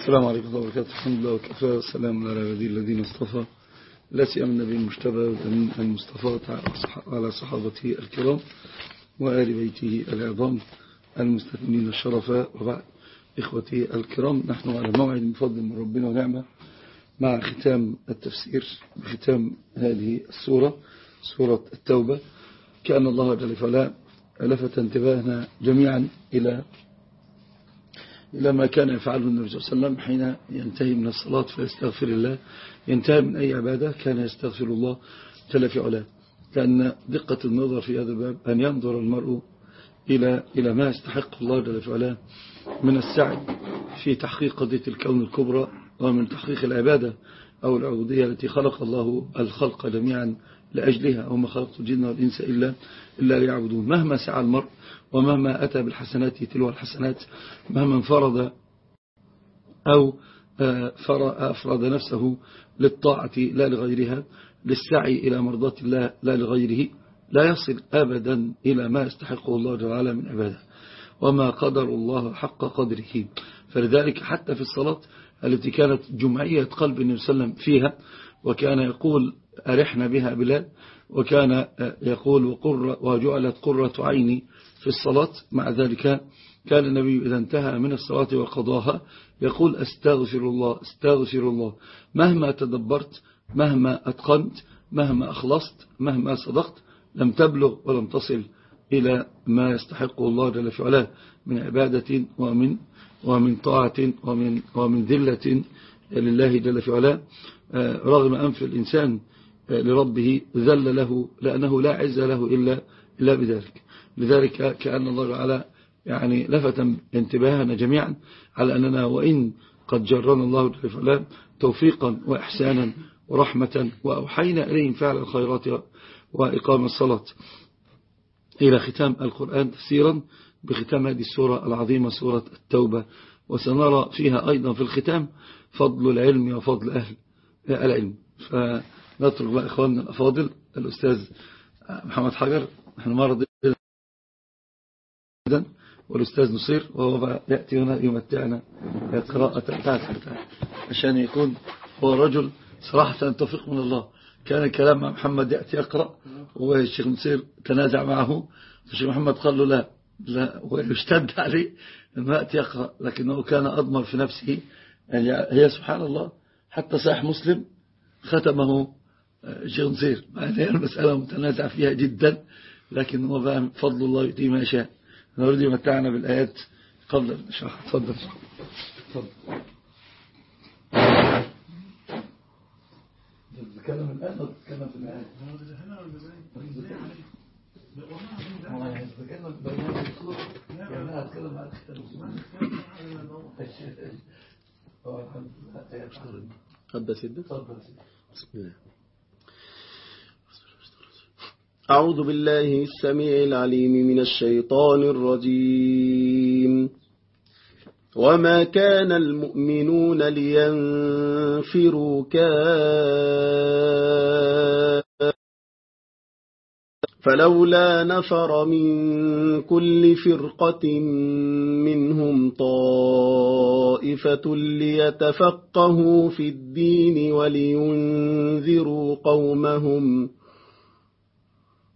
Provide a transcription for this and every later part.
السلام عليكم ورحمة الله وبركاته. الحمد لله وكفى. والسلام على عبادي الذين اصطفى. لا سيما النبي المجتبى والأمين المصطفى على صحابته الكرام وآل بيته العظام المستثمرين الشرفاء وبعد إخوتي الكرام. نحن على موعد من فضل من ربنا ونعمة مع ختام التفسير بختام هذه السورة سورة التوبة. كأن الله جل وعلا لفت انتباهنا جميعا إلى إلى ما كان يفعله النبي صلى الله عليه وسلم حين ينتهي من الصلاة فيستغفر الله. ينتهي من أي عبادة كان يستغفر الله جل في علاه. لأن دقة النظر في هذا الباب أن ينظر المرء إلى إلى ما يستحق الله جل في علاه من السعي في تحقيق قضية الكون الكبرى ومن تحقيق العبادة أو العبودية التي خلق الله الخلق جميعا لأجلها. وما خلقت الجن والإنس إلا, إلا ليعبدون. مهما سعى المرء ومهما أتى بالحسنات تلو الحسنات مهما انفرد أو آه، أفرد نفسه للطاعة لا لغيرها للسعي إلى مرضاة الله لا لغيره لا يصل أبدا إلى ما يستحقه الله جل وعلا من عبادة. وما قدر الله حق قدره. فلذلك حتى في الصلاة التي كانت جمعية قلب النبي صلى الله عليه وسلم فيها وكان يقول أرحنا بها بلاد وكان يقول وقر وجعلت قرة عيني في الصلاة. مع ذلك كان النبي إذا انتهى من الصلاة وقضاها يقول أستغفر الله أستغفر الله. مهما تدبرت مهما أتقنت مهما أخلصت مهما صدقت لم تبلغ ولم تصل إلى ما يستحقه الله جل في علاه من عبادة ومن ومن طاعة ومن ومن ذلة لله جل في علاه رغم أنف الإنسان لربه ذل له لأنه لا عز له إلا, إلا بذلك. لذلك كأن الله تعالى يعني لفت انتباهنا جميعا على أننا وإن قد جرنا الله وعلا توفيقا وإحسانا ورحمة وأوحينا إليهم فعل الخيرات وإقام الصلاة. إلى ختام القرآن تفسيرا بختام هذه السورة العظيمة سورة التوبة. وسنرى فيها أيضا في الختام فضل العلم وفضل أهل العلم. فنترك بقى إخواننا الأفاضل الأستاذ محمد حجر. نحن مرض والأستاذ نصير وهو يأتي هنا يمتعنا قراءة بتاعته عشان يكون هو رجل صراحة توفيق من الله. كان الكلام مع محمد يأتي يقرأ والشيخ نصير تنازع معه. الشيخ محمد قال له لا لا ويشتد عليه أنه يأتي يقرأ. لكنه كان أضمر في نفسه. يعني هي سبحان الله حتى صحيح مسلم ختمه الشيخ نصير. المسألة متنازع فيها جدا. لكن هو فضل الله يؤتي ما شاء نريد يمتعنا بالآيات. قبل الشرح تفضل تفضل. تتكلم الآن ولا تتكلم في الآيات؟ قد سيدك بسم الله. أعوذ بالله السميع العليم من الشيطان الرجيم. وما كان المؤمنون لينفروا كافة فلولا نفر من كل فرقة منهم طائفة ليتفقهوا في الدين ولينذروا قومهم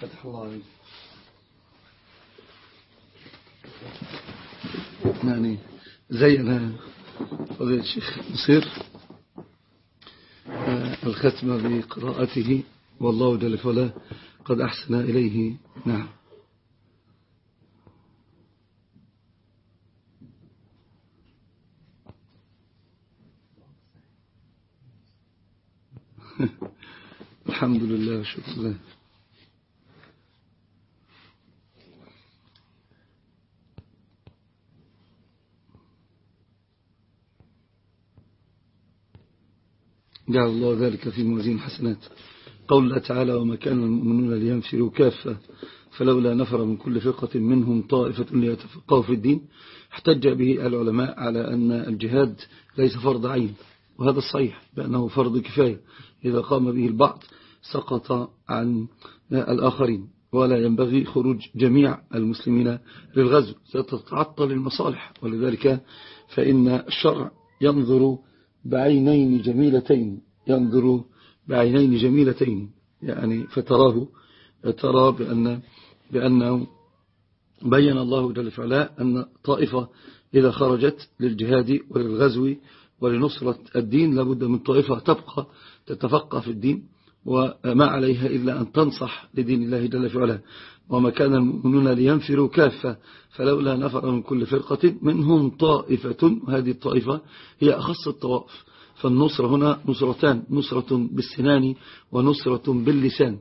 فتح الله عليك يعني زينا فضيلة الشيخ نصير. الختم بقراءته والله جل وعلا قد أحسن إليه. نعم. الحمد لله شكرا. جعل الله ذلك في موازين حسنات. قول الله تعالى وما كان المؤمنون لينفروا كافة فلولا نفر من كل فرقة منهم طائفة ليتفقهوا في الدين. احتج به العلماء على أن الجهاد ليس فرض عين وهذا الصحيح بأنه فرض كفاية. إذا قام به البعض سقط عن الآخرين. ولا ينبغي خروج جميع المسلمين للغزو. ستتعطل المصالح. ولذلك فإن الشرع ينظر بعينين جميلتين. ينظر بعينين جميلتين. يعني فتراه ترى بأن بأنه بين الله جل وعلا أن طائفة إذا خرجت للجهاد وللغزو ولنصرة الدين لابد من طائفة تبقى تتفقه في الدين. وما عليها إلا أن تنصح لدين الله جل وعلا وما كان المؤمنون لينفروا كافة فلولا نفر من كل فرقة منهم طائفة. وهذه الطائفة هي أخص الطوائف. فالنصرة هنا نصرتان نصرة بالسنان ونصرة باللسان.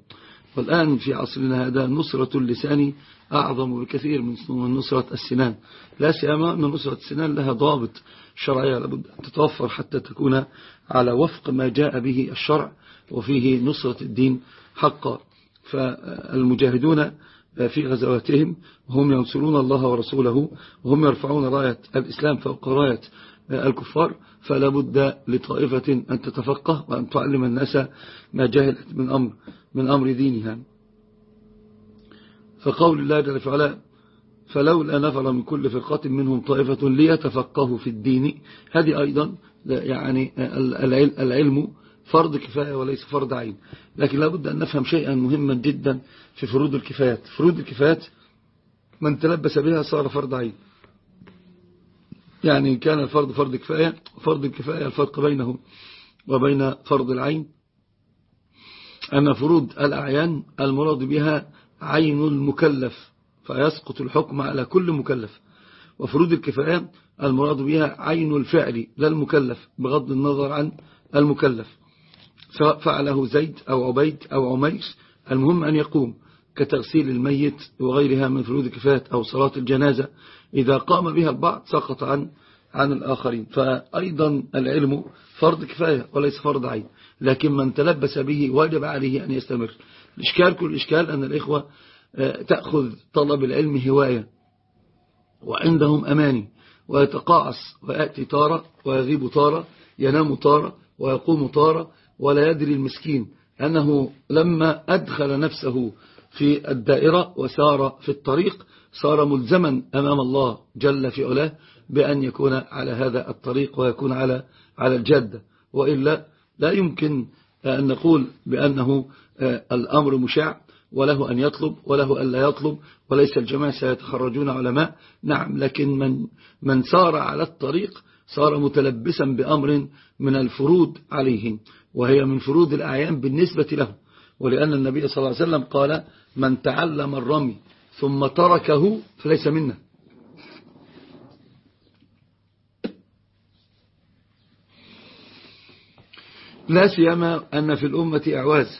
والآن في عصرنا هذا نصرة اللسان أعظم بكثير من نصرة السنان. لا سيما أن نصرة السنان لها ضابط شرعية لابد أن تتوفر حتى تكون على وفق ما جاء به الشرع. وفيه نصرة الدين حقا. فالمجاهدون في غزواتهم هم ينصرون الله ورسوله وهم يرفعون راية الإسلام فوق راية الكفار. فلا بد لطائفة أن تتفقه وأن تعلم الناس ما جهلت من أمر, من أمر دينها. فقول الله جل وعلا فلولا نفر من كل فرقة منهم طائفة ليتفقهوا في الدين. هذه أيضا يعني العلم فرض كفاية وليس فرض عين. لكن لابد أن نفهم شيئا مهما جدا في فروض الكفايات. فروض الكفايات من تلبس بها صار فرض عين. يعني كان الفرض فرض كفاية فرض الكفاية الفرق بينه وبين فرض العين. أن فروض الأعيان المراد بها عين المكلف فيسقط الحكم على كل مكلف. وفروض الكفاية المراد بها عين الفعل لا المكلف بغض النظر عن المكلف. سواء فعله زيد أو عبيد أو عمير المهم أن يقوم كتغسيل الميت وغيرها من فروض الكفاية أو صلاة الجنازة. إذا قام بها البعض سقط عن عن الآخرين. فأيضا العلم فرض كفاية وليس فرض عين. لكن من تلبس به واجب عليه أن يستمر. الإشكال كل إشكال أن الإخوة آه، تأخذ طلب العلم هواية. وعندهم أماني. ويتقاعس ويأتي طارة ويغيب طارة ينام طارة ويقوم طارة ولا يدري المسكين أنه لما أدخل نفسه في الدائرة وسار في الطريق صار ملزما أمام الله جل في علاه بأن يكون على هذا الطريق ويكون على على الجادة وإلا لا يمكن أن نقول بأنه آه، الأمر مشاع وله أن يطلب وله أن لا يطلب وليس الجماعة سيتخرجون علماء. نعم لكن من, من سار على الطريق صار متلبسا بأمر من الفروض عليه. وهي من فروض الأعيان بالنسبة له. ولأن النبي صلى الله عليه وسلم قال من تعلم الرمي ثم تركه فليس منا. لا سيما أن في الأمة إعواز.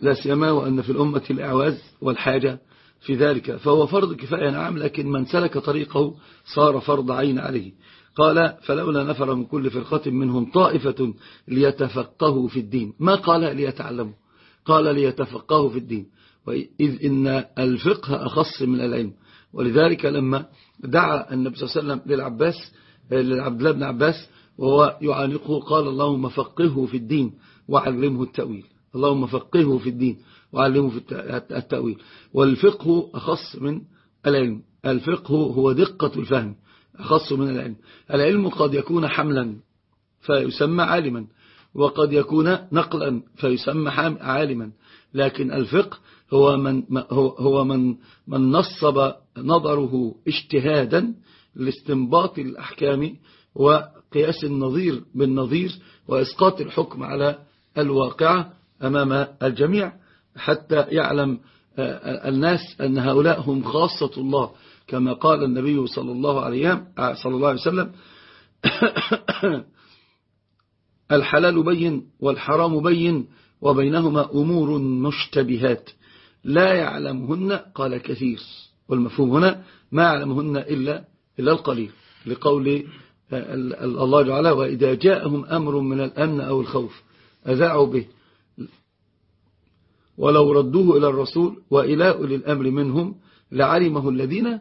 لا سيما وأن في الأمة الإعواز والحاجة في ذلك. فهو فرض كفاية نعم لكن من سلك طريقه صار فرض عين عليه. قال فلولا نفر من كل فرقة منهم طائفة ليتفقهوا في الدين. ما قال ليتعلموا؟ قال ليتفقهوا في الدين. إذ إن الفقه أخص من العلم. ولذلك لما دعا النبي صلى الله عليه وسلم للعباس للعبد الله بن عباس وهو يعانقه قال اللهم فقهه في الدين وعلمه التأويل. اللهم فقهه في الدين وعلمه في التأويل. والفقه أخص من العلم. الفقه هو دقة الفهم. أخص من العلم. العلم قد يكون حملا فيسمى عالما وقد يكون نقلا فيسمى عالما. لكن الفقه هو من هو من من نصب نظره اجتهادا لاستنباط الأحكام وقياس النظير بالنظير وإسقاط الحكم على الواقع أمام الجميع. حتى يعلم الناس أن هؤلاء هم خاصة الله كما قال النبي صلى الله عليه صلى الله عليه وسلم الحلال بين والحرام بين وبينهما أمور مشتبهات. لا يعلمهن قال كثير. والمفهوم هنا ما يعلمهن إلا, إلا القليل. لقول الله تعالى وإذا جاءهم أمر من الأمن أو الخوف أذاعوا به. ولو ردوه إلى الرسول وإلى أولي الأمر منهم لعلمه الذين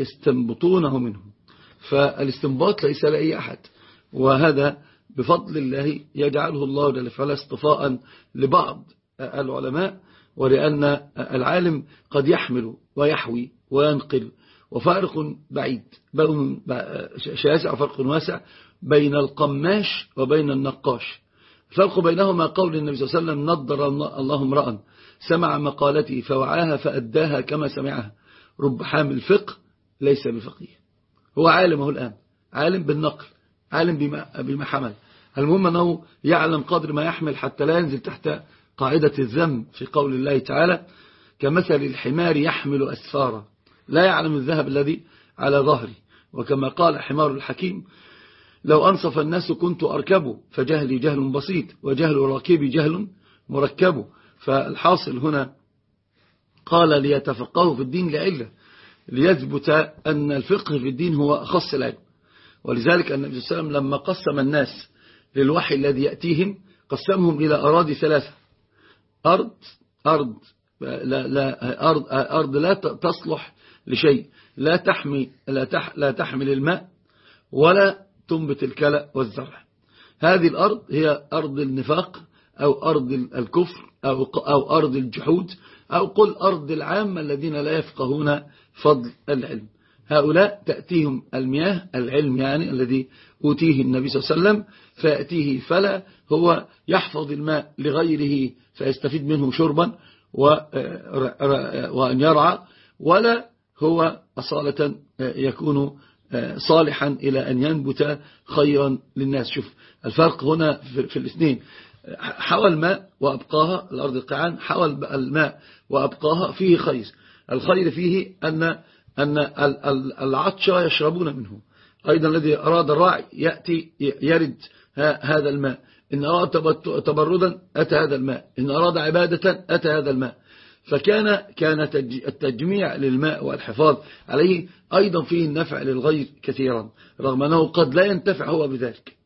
يستنبطونه منهم فالاستنباط ليس لأي أحد. وهذا بفضل الله يجعله الله جل وعلا اصطفاء لبعض العلماء ولأن العالم قد يحمل ويحوي وينقل. وفارق بعيد شاسع فرق واسع بين القماش وبين النقاش. الفرق بينهما قول النبي صلى الله عليه وسلم نضر الله امرأ سمع مقالتي فوعاها فأداها كما سمعها. رب حامل فقه ليس بفقيه. هو عالم هو الآن. عالم بالنقل. عالم بما, بما حمل. المهم أنه يعلم قدر ما يحمل حتى لا ينزل تحت قاعدة الذم في قول الله تعالى كمثل الحمار يحمل أسفارا. لا يعلم الذهب الذي على ظهري وكما قال حمار الحكيم لو أنصف الناس كنت أركبه فجهلي جهل بسيط وجهل راكبي جهل مركب. فالحاصل هنا قال ليتفقهوا في الدين لعلة ليثبت أن الفقه في الدين هو أخص العلم. ولذلك النبي صلى الله عليه وسلم لما قسم الناس للوحي الذي يأتيهم قسمهم إلى أراضي ثلاثة. أرض أرض لا, لا أرض, أرض لا تصلح لشيء. لا تحمي لا, تح لا تحمل الماء ولا تنبت الكلى والزرع. هذه الأرض هي أرض النفاق أو أرض الكفر أو, أو أرض الجحود أو قل أرض العامة الذين لا يفقهون فضل العلم. هؤلاء تأتيهم المياه العلم يعني الذي أوتيه النبي صلى الله عليه وسلم فيأتيه فلا هو يحفظ الماء لغيره فيستفيد منه شربا وأن يرعى ولا هو أصالة يكون صالحا إلى أن ينبت خيرا للناس. شوف الفرق هنا في الاثنين. حوى الماء وأبقاها الأرض القيعان حوى الماء وأبقاها فيه خير. الخير فيه أن أن العطش يشربون منه. أيضا الذي أراد الراعي يأتي يرد هذا الماء. إن أراد تبردا أتى هذا الماء. إن أراد عبادة أتى هذا الماء. فكان كان التجميع للماء والحفاظ عليه أيضا فيه النفع للغير كثيرا رغم أنه قد لا ينتفع هو بذلك.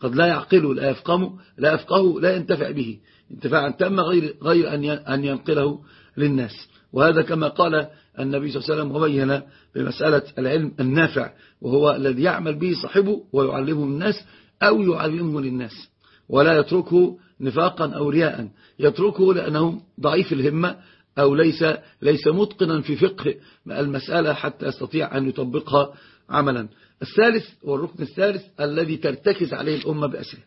قد لا يعقله لا يفقمه لا يفقه لا ينتفع به. انتفاعا تم غير, غير أن ينقله للناس. وهذا كما قال النبي صلى الله عليه وسلم وبين بمسألة العلم النافع وهو الذي يعمل به صاحبه ويعلمه الناس أو يعلمه للناس ولا يتركه نفاقا أو رياء. يتركه لأنه ضعيف الهمة أو ليس ليس متقنا في فقه المسألة حتى يستطيع أن يطبقها عملا. الثالث والركن الثالث الذي ترتكز عليه الأمة بأسره.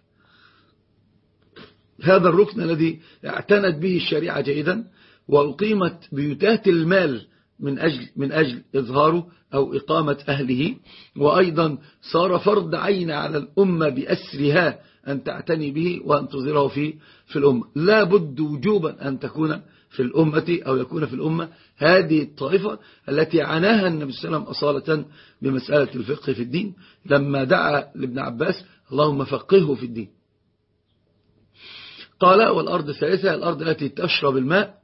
هذا الركن الذي اعتنت به الشريعة جيدا وأقيمت بيوتات المال من أجل, من أجل إظهاره أو إقامة أهله. وأيضا صار فرض عين على الأمة بأسرها أن تعتني به وأن تظهره في, في الأمة. لا بد وجوبا أن تكون في الأمة أو يكون في الأمة هذه الطائفة التي عناها النبي صلى الله عليه وسلم أصالة بمسألة الفقه في الدين. لما دعا لابن عباس اللهم فقهه في الدين. قال والأرض الثالثة الأرض التي تشرب الماء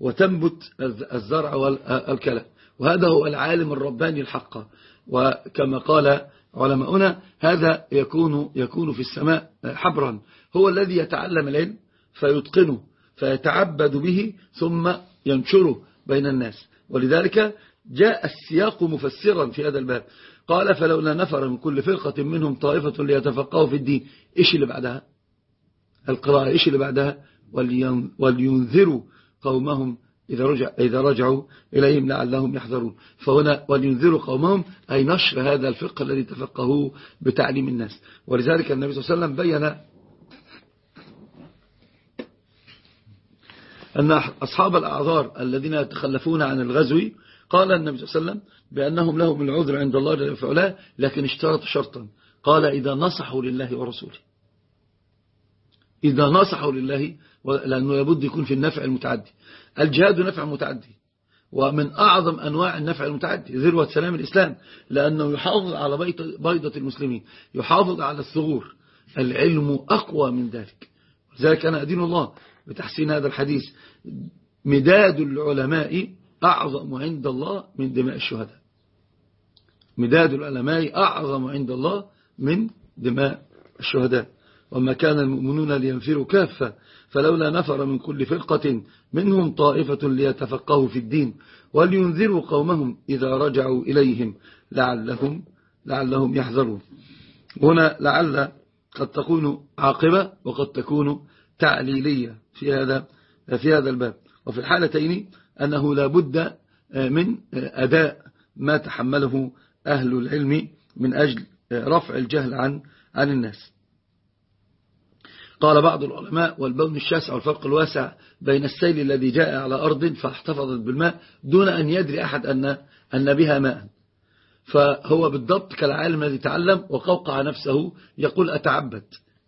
وتنبت الزرع والكلى وهذا هو العالم الرباني الحق. وكما قال علماؤنا هذا يكون يكون في السماء حبرا. هو الذي يتعلم العلم فيتقنه فيتعبد به ثم ينشره بين الناس. ولذلك جاء السياق مفسرا في هذا الباب. قال فلولا نفر من كل فرقة منهم طائفة ليتفقهوا في الدين. إيش اللي بعدها؟ القراءة إيش اللي بعدها؟ ولينذروا قومهم إذا, رجع إذا رجعوا إليهم لعلهم يحذرون. فهنا ولينذروا قومهم أي نشر هذا الفقه الذي تفقهوه بتعليم الناس. ولذلك النبي صلى الله عليه وسلم بين أن أصحاب الأعذار الذين يتخلفون عن الغزو قال النبي صلى الله عليه وسلم بأنهم لهم العذر عند الله جل وعلا لكن اشترط شرطا. قال إذا نصحوا لله ورسوله. إذا نصحوا لله لأنه لابد يكون في النفع المتعدي. الجهاد نفع متعدي. ومن أعظم أنواع النفع المتعدي ذروة سلام الإسلام لأنه يحافظ على بيضة المسلمين يحافظ على الثغور. العلم أقوى من ذلك. لذلك أنا أدين الله بتحسين هذا الحديث. مداد العلماء أعظم عند الله من دماء الشهداء. مداد العلماء أعظم عند الله من دماء الشهداء. وما كان المؤمنون لينفروا كافة فلولا نفر من كل فرقة منهم طائفة ليتفقهوا في الدين ولينذروا قومهم إذا رجعوا إليهم لعلهم, لعلهم يحذرون. هنا لعل قد تكون عاقبة وقد تكون تعليلية في هذا في هذا الباب. وفي الحالتين أنه لا بد من أداء ما تحمله أهل العلم من أجل رفع الجهل عن عن الناس. قال بعض العلماء والبون الشاسع والفرق الواسع بين السيل الذي جاء على أرض فاحتفظت بالماء دون أن يدري أحد أن, أن بها ماء. فهو بالضبط كالعالم الذي تعلم وقوقع نفسه يقول أتعبد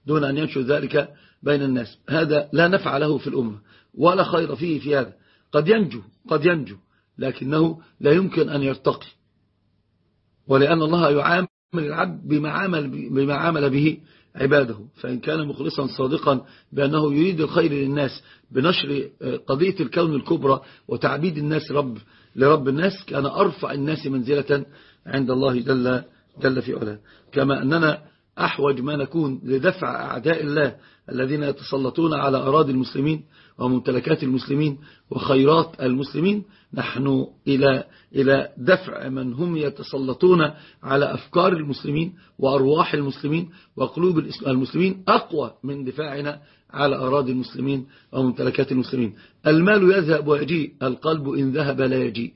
دون أن ينشر ذلك بين الناس. هذا لا نفع له في الأمة ولا خير فيه في هذا. قد ينجو قد ينجو لكنه لا يمكن أن يرتقي. ولأن الله يعامل العبد بما عامل, بما عامل به عباده فإن كان مخلصا صادقا بأنه يريد الخير للناس بنشر قضية الكون الكبرى وتعبيد الناس رب لرب الناس كان أرفع الناس منزلة عند الله جل, جل في علاه. كما أننا أحوج ما نكون لدفع أعداء الله الذين يتسلطون على أراضي المسلمين وممتلكات المسلمين وخيرات المسلمين نحن إلى إلى دفع من هم يتسلطون على أفكار المسلمين وأرواح المسلمين وقلوب المسلمين أقوى من دفاعنا على أراضي المسلمين وممتلكات المسلمين. المال يذهب ويجيء القلب إن ذهب لا يجيء.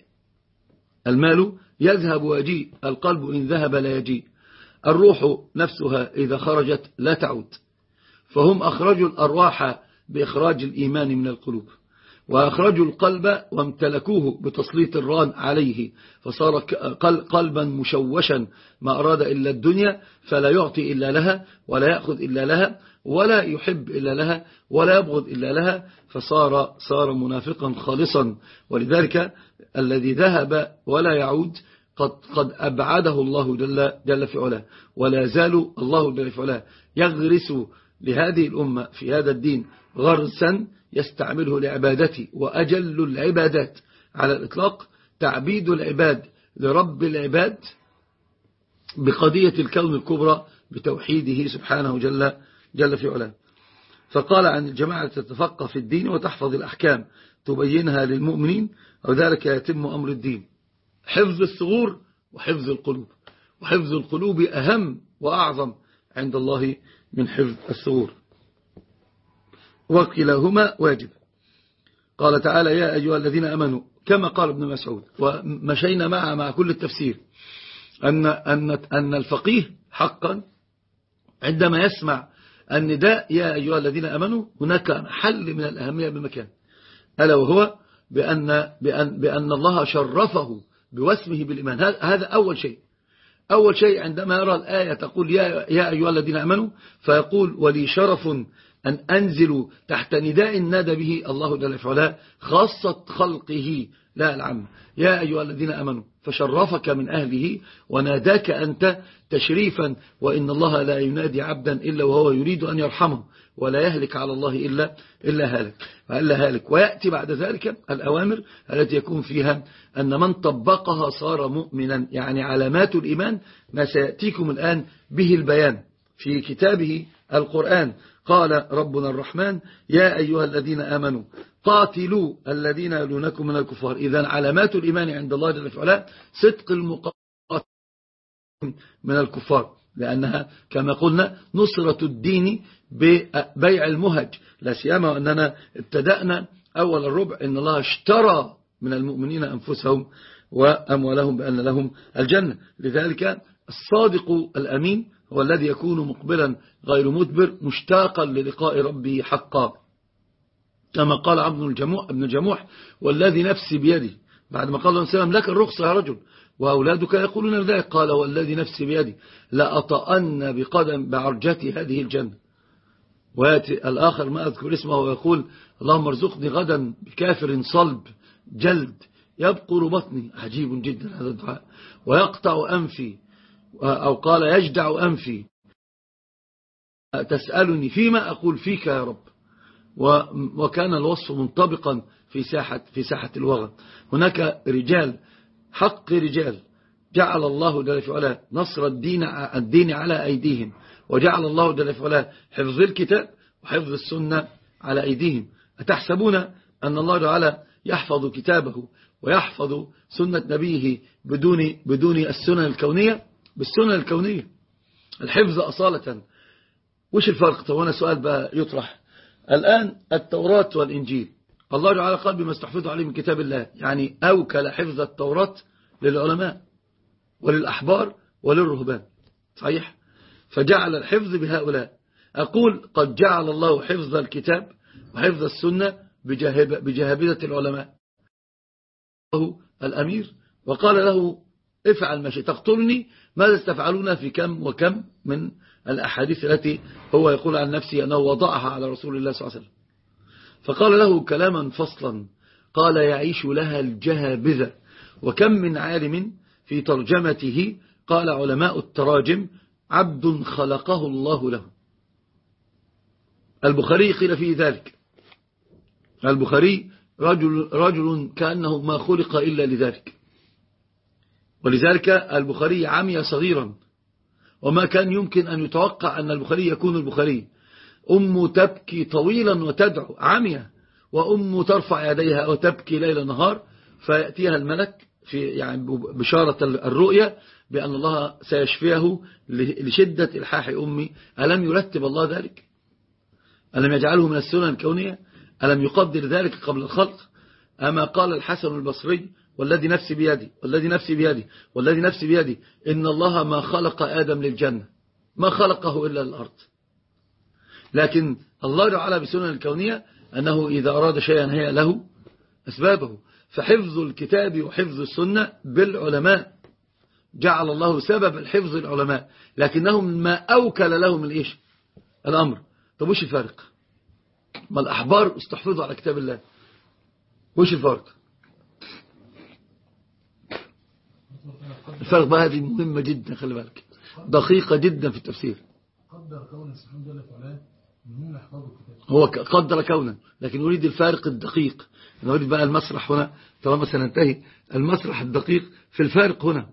المال يذهب ويجيء القلب إن ذهب لا يجيء. الروح نفسها إذا خرجت لا تعود. فهم أخرجوا الأرواح بإخراج الإيمان من القلوب. وأخرجوا القلب وامتلكوه بتسليط الران عليه فصار قلبا مشوشا ما أراد إلا الدنيا فلا يعطي إلا لها ولا يأخذ إلا لها ولا يحب إلا لها ولا يبغض إلا لها فصار صار منافقا خالصا. ولذلك الذي ذهب ولا يعود قد, قد أبعده الله جل, جل في علاه. ولا زال الله جل في علاه يغرس لهذه الأمة في هذا الدين غرسا يستعمله لعبادته وأجل العبادات. على الإطلاق تعبيد العباد لرب العباد بقضية الكون الكبرى بتوحيده سبحانه جل, جل في علاه. فقال عن الجماعة تتفقه في الدين وتحفظ الأحكام تبينها للمؤمنين وذلك يتم أمر الدين. حفظ الثغور وحفظ القلوب. وحفظ القلوب أهم وأعظم عند الله من حفظ الثغور. وكلاهما واجب. قال تعالى يا أيها الذين أمنوا كما قال ابن مسعود ومشينا معه مع كل التفسير أن, أن, أن الفقيه حقا عندما يسمع النداء يا أيها الذين أمنوا هناك حل من الأهمية بمكان ألا وهو بأن, بأن, بأن الله شرفه بواسمه بالإيمان. هذا أول شيء. أول شيء عندما يرى الآية تقول يا, يا أيها الذين أمنوا فيقول ولي شرف أن أنزل تحت نداء نادى به الله جل وعلا خاصة خلقه. لا العم. يا أيها الذين أمنوا فشرفك من أهله وناداك أنت تشريفا وإن الله لا ينادي عبدا إلا وهو يريد أن يرحمه ولا يهلك على الله إلا, إلا هالك. إلا هالك. ويأتي بعد ذلك الأوامر التي يكون فيها أن من طبقها صار مؤمنا. يعني علامات الإيمان ما سيأتيكم الآن به البيان في كتابه القرآن. قال ربنا الرحمن يا أيها الذين آمنوا قاتلوا الذين يلونكم من الكفار. إذا علامات الإيمان عند الله جل وعلا صدق المقاتل من الكفار. لأنها كما قلنا نصرة الدين ببيع المهج. لا سيما أننا ابتدأنا أول الربع إن الله اشترى من المؤمنين أنفسهم وأموالهم بأن لهم الجنة. لذلك الصادق الأمين هو الذي يكون مقبلا غير مدبر مشتاقا للقاء ربه حقا. كما قال عبد الجموح ابن جموح والذي نفسي بيده. بعد ما قال الله لك الرخصة يا رجل. وأولادك يقولون ذلك. قال والذي نفسي بيدي لأطأن بقدم بعرجة هذه الجنة. ويأتي الآخر ما أذكر اسمه ويقول اللهم ارزقني غدا بكافر صلب جلد يبقر بطني. عجيب جدا هذا الدعاء. ويقطع أنفي. أو قال يجدع أنفي. تسألني فيما أقول فيك يا رب. وكان الوصف منطبقا في ساحة, في ساحة الوغى. هناك رجال حق رجال جعل الله جل وعلا نصر الدين, الدين على أيديهم وجعل الله جل وعلا حفظ الكتاب وحفظ السنة على أيديهم. أتحسبون أن الله تعالى يحفظ كتابه ويحفظ سنة نبيه بدون, بدون السنن الكونية؟ بالسنن الكونية. الحفظ أصالة. وش الفرق؟ طب هنا سؤال بقى يطرح. الآن التوراة والإنجيل. الله تعالى قال بما استحفظوا عليه من كتاب الله. يعني أوكل حفظ التوراة للعلماء وللأحبار وللرهبان. صحيح؟ فجعل الحفظ بهؤلاء. أقول قد جعل الله حفظ الكتاب وحفظ السنة بجهابدة العلماء. الأمير وقال له افعل ما شئت. تقتلني ماذا استفعلون في كم وكم من الأحاديث التي هو يقول عن نفسه أنه وضعها على رسول الله صلى الله عليه وسلم؟ فقال له كلاما فصلا قال يعيش لها الجهابذة. وكم من عالم في ترجمته قال علماء التراجم عبد خلقه الله له. البخاري قيل فيه ذلك. البخاري رجل, رجل كأنه ما خلق إلا لذلك. ولذلك البخاري عمي صغيرا. وما كان يمكن أن يتوقع أن البخاري يكون البخاري. أم تبكي طويلا وتدعو عمية وأم ترفع يديها وتبكي ليل نهار فيأتيها الملك في يعني بشارة الرؤية بأن الله سيشفيه لشدة إلحاح أمي. ألم يرتب الله ذلك؟ ألم يجعله من السنن الكونية؟ ألم يقدر ذلك قبل الخلق؟ أما قال الحسن البصري والذي نفسي بيدي والذي نفسي بيدي والذي نفسي بيدي. إن الله ما خلق آدم للجنة ما خلقه إلا الأرض. لكن الله تعالى بسنن الكونية أنه إذا أراد شيئا هي له أسبابه. فحفظ الكتاب وحفظ السنة بالعلماء جعل الله سبب الحفظ العلماء. لكنهم ما أوكل لهم الإيش؟ الأمر. طب وش الفارق ما الأحبار استحفظوا على كتاب الله. وش الفرق؟ الفرق بقى هذه مهمة جدا خلي بالك. دقيقة جدا في التفسير. قدر كون سبحانه هو قدر كونا لكن أريد الفارق الدقيق. أنا أريد بقى المسرح هنا طالما سننتهي المسرح الدقيق في الفارق هنا.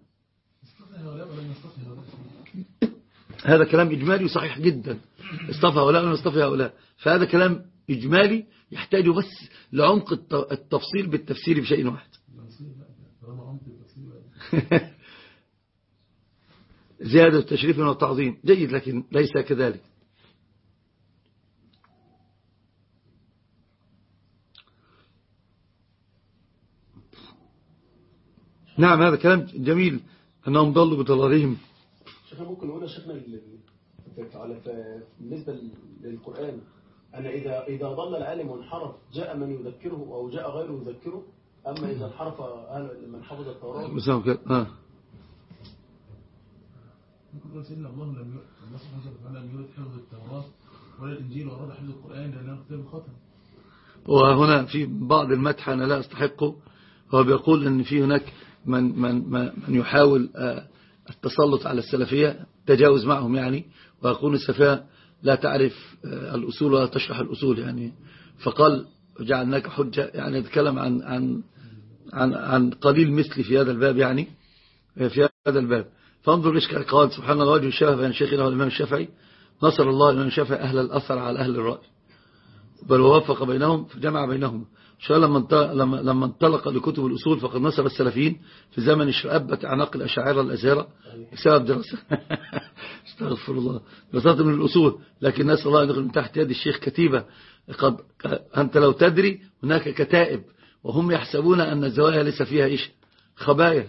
هذا كلام إجمالي وصحيح جدا. اصطفى هؤلاء ولم يصطفي هؤلاء؟ فهذا كلام إجمالي يحتاج بس لعمق الت- التفصيل بالتفسير بشيء واحد التفسير لا طالما عمت التفسير بقى. زيادة التشريف والتعظيم جيد لكن ليس كذلك. نعم هذا كلام جميل أنهم ضلوا بضلالهم شيخنا ممكن نقول يا شيخنا على بالنسبة للقرآن أن إذا إذا ضل العالم وانحرف جاء من يذكره أو جاء غيره يذكره؟ أما إذا انحرف من حفظ التوراة؟ نقول سيدنا الله لم الله سبحانه وتعالى لم حفظ التوراة ولا الإنجيل وأراد حفظ القرآن لأنه كتاب ختم وهنا في بعض المدح أنا لا أستحقه هو بيقول أن في هناك من, من, من من يحاول آه، التسلط على السلفية تجاوز معهم يعني ويقول السلفية لا تعرف آه، الأصول ولا تشرح الأصول يعني. فقال جعلناك حجة يعني يتكلم عن عن عن عن قليل مثلي في هذا الباب يعني آه، في هذا الباب. فانظر إيش قال سبحان الله وجه الشبه بين شيخنا والإمام الشافعي نصر الله الإمام الشافعي أهل الأثر على أهل الرأي. بل ووفق بينهم فجمع بينهم. شاء لما لما انطلق لكتب الأصول فقد نصب السلفيين في زمن اشرأبة أعناق الأشاعرة الأزهرة بسبب دراسة. استغفر الله. دراسات من الأصول. لكن نسأل الله أن يدخل من تحت يد الشيخ كتيبة. قد أنت لو تدري هناك كتائب وهم يحسبون أن الزوايا ليس فيها إيش؟ خبايا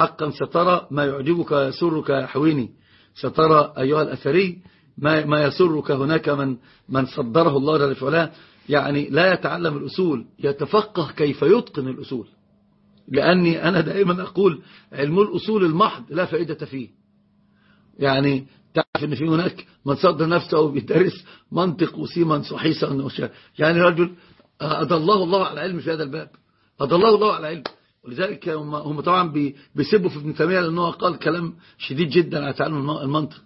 حقا سترى ما يعجبك ويسرك يا حويني. سترى أيها الأثري ما ما يسرك هناك من من صدره الله جل وعلا. يعني لا يتعلم الأصول يتفقه كيف يتقن الأصول. لأني أنا دائما أقول علم الأصول المحض لا فائدة فيه. يعني تعرف أن في هناك من صدر نفسه بيدرس منطق وسيمنس وحيسا وشا- يعني رجل أضله الله على علم في هذا الباب. أضله الله على علم. ولذلك هم طبعا بي- بيسبوا في ابن تيمية لأنه قال كلام شديد جدا على تعلم الم- المنطق.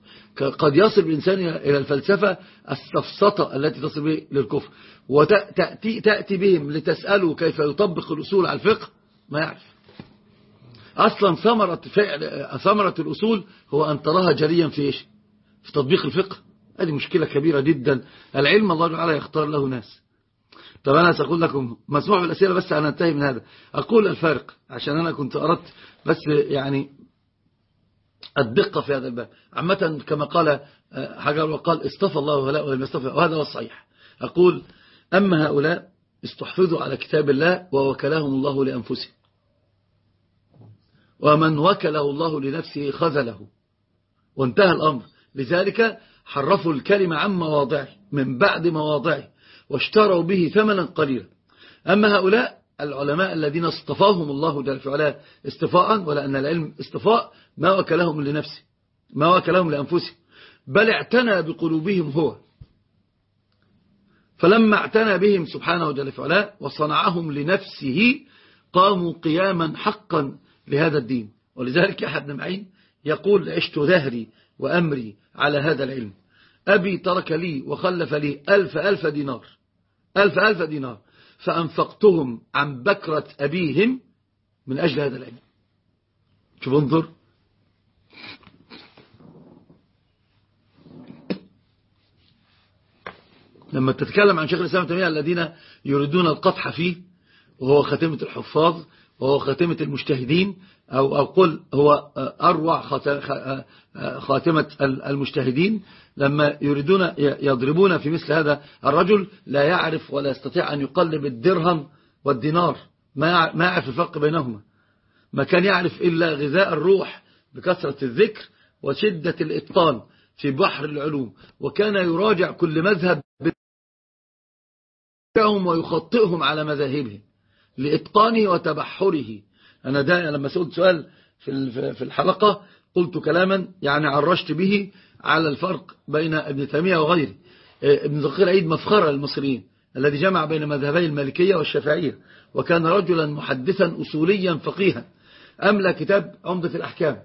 قد يصل الإنسان إلى الفلسفة السفسطة التي تصل به للكفر. وتأتي تأتي بهم لتسأله كيف يطبق الأصول على الفقه؟ ما يعرف. أصلا ثمرة فعل ثمرة الأصول هو أن تراها جريا في إيش؟ في تطبيق الفقه. هذه مشكلة كبيرة جدا. العلم الله تعالى يختار له ناس. طب أنا سأقول لكم مسموع بالأسئلة بس أنا أنتهي من هذا. أقول الفارق عشان أنا كنت أردت بس يعني الدقة في هذا الباب. عامة كما قال حجر وقال اصطفى الله هؤلاء ولم يصطفى وهذا هو الصحيح. أقول أما هؤلاء استحفظوا على كتاب الله ووكلهم الله لأنفسهم. ومن وكله الله لنفسه خذله. وانتهى الأمر. لذلك حرفوا الكلمة عن مواضعه من بعد مواضعه. واشتروا به ثمنا قليلا. أما هؤلاء العلماء الذين اصطفاهم الله جل وعلا استفاء ولأن العلم استفاء ما وكلهم لنفسه ما وكلهم لأنفسهم بل اعتنى بقلوبهم هو. فلما اعتنى بهم سبحانه جل وعلا وصنعهم لنفسه قاموا قياما حقا لهذا الدين. ولذلك أحد بن معين يقول عشت ذهري وأمري على هذا العلم. أبي ترك لي وخلف لي ألف ألف دينار. ألف ألف دينار. فأنفقتهم عن بكرة أبيهم من أجل هذا العلم. شوف انظر. لما تتكلم عن شيخ الإسلام تيمية الذين يريدون القطح فيه وهو خاتمة الحفاظ وهو خاتمة المجتهدين أو أقول هو أروع خاتمة المجتهدين. لما يريدون يضربون في مثل هذا الرجل لا يعرف ولا يستطيع أن يقلب الدرهم والدينار. ما يعرف الفرق بينهما. ما كان يعرف إلا غذاء الروح بكثرة الذكر وشدة الإتقان في بحر العلوم. وكان يراجع كل مذهب ويخطئهم على مذاهبهم. لإتقانه وتبحره. أنا دا لما سألت سؤال في الحلقة قلت كلاما يعني عرشت به على الفرق بين ابن تيمية وغيره. ابن دقيق العيد مفخرة للمصريين الذي جمع بين مذهبي المالكية والشافعية وكان رجلا محدثا أصوليا فقيها. أملى كتاب عمدة الأحكام؟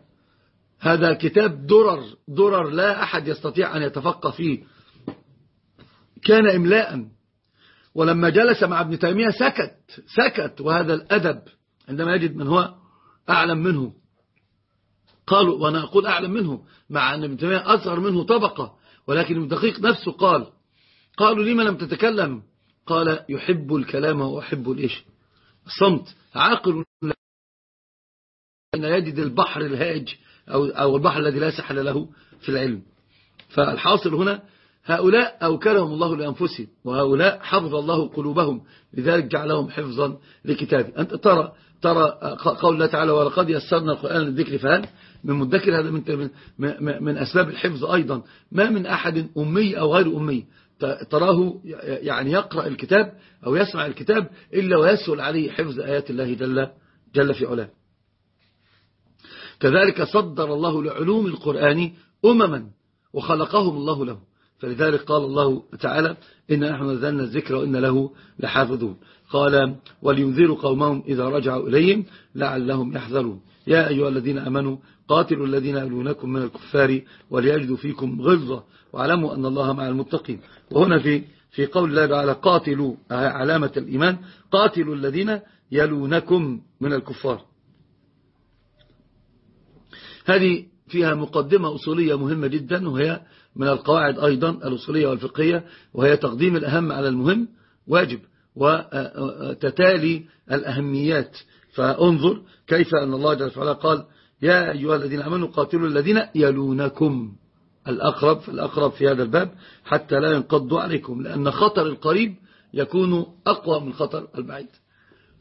هذا كتاب درر درر لا أحد يستطيع أن يتفقه فيه. كان إملاء ولما جلس مع ابن تيمية سكت سكت وهذا الأدب عندما يجد من هو أعلم منه. قالوا وأنا أقول أعلم منه مع أن ابن تيمية أصغر منه طبقة ولكن ابن دقيق نفسه قال قالوا لما لم تتكلم؟ قال يحب الكلام ويحب الإيش؟ الصمت. عاقل أن يجد البحر الهائج أو, أو البحر الذي لا سحل له في العلم. فالحاصل هنا هؤلاء أوكلهم الله لأنفسهم وهؤلاء حفظ الله قلوبهم لذلك جعلهم حفظا لكتابه. أنت ترى ترى قول الله تعالى ولقد يسرنا القرآن للذكر فهل من مدكر هذا؟ من, من أسباب الحفظ أيضا. ما من أحد أمي أو غير أمي تراه يعني يقرأ الكتاب أو يسمع الكتاب إلا ويسهل عليه حفظ آيات الله جل, جل في علاه. كذلك صدر الله لعلوم القرآن أمما وخلقهم الله له. فلذلك قال الله تعالى إن نحن نزلنا الذكر وإن له لحافظون. قال ولينذروا قومهم إذا رجعوا إليهم لعلهم يحذرون. يا أيها الذين أمنوا قاتلوا الذين يلونكم من الكفار وليجدوا فيكم غلظة واعلموا أن الله مع المتقين. وهنا في في قول الله تعالى قاتلوا علامة الإيمان قاتلوا الذين يلونكم من الكفار. هذه فيها مقدمة أصولية مهمة جدا وهي من القواعد أيضا الأصولية والفقهية وهي تقديم الأهم على المهم واجب وتتالي الأهميات. فانظر كيف أن الله جل وعلا قال يا أيها الذين أمنوا قاتلوا الذين يلونكم. الأقرب فالأقرب في هذا الباب حتى لا ينقضوا عليكم لأن خطر القريب يكون أقوى من خطر البعيد.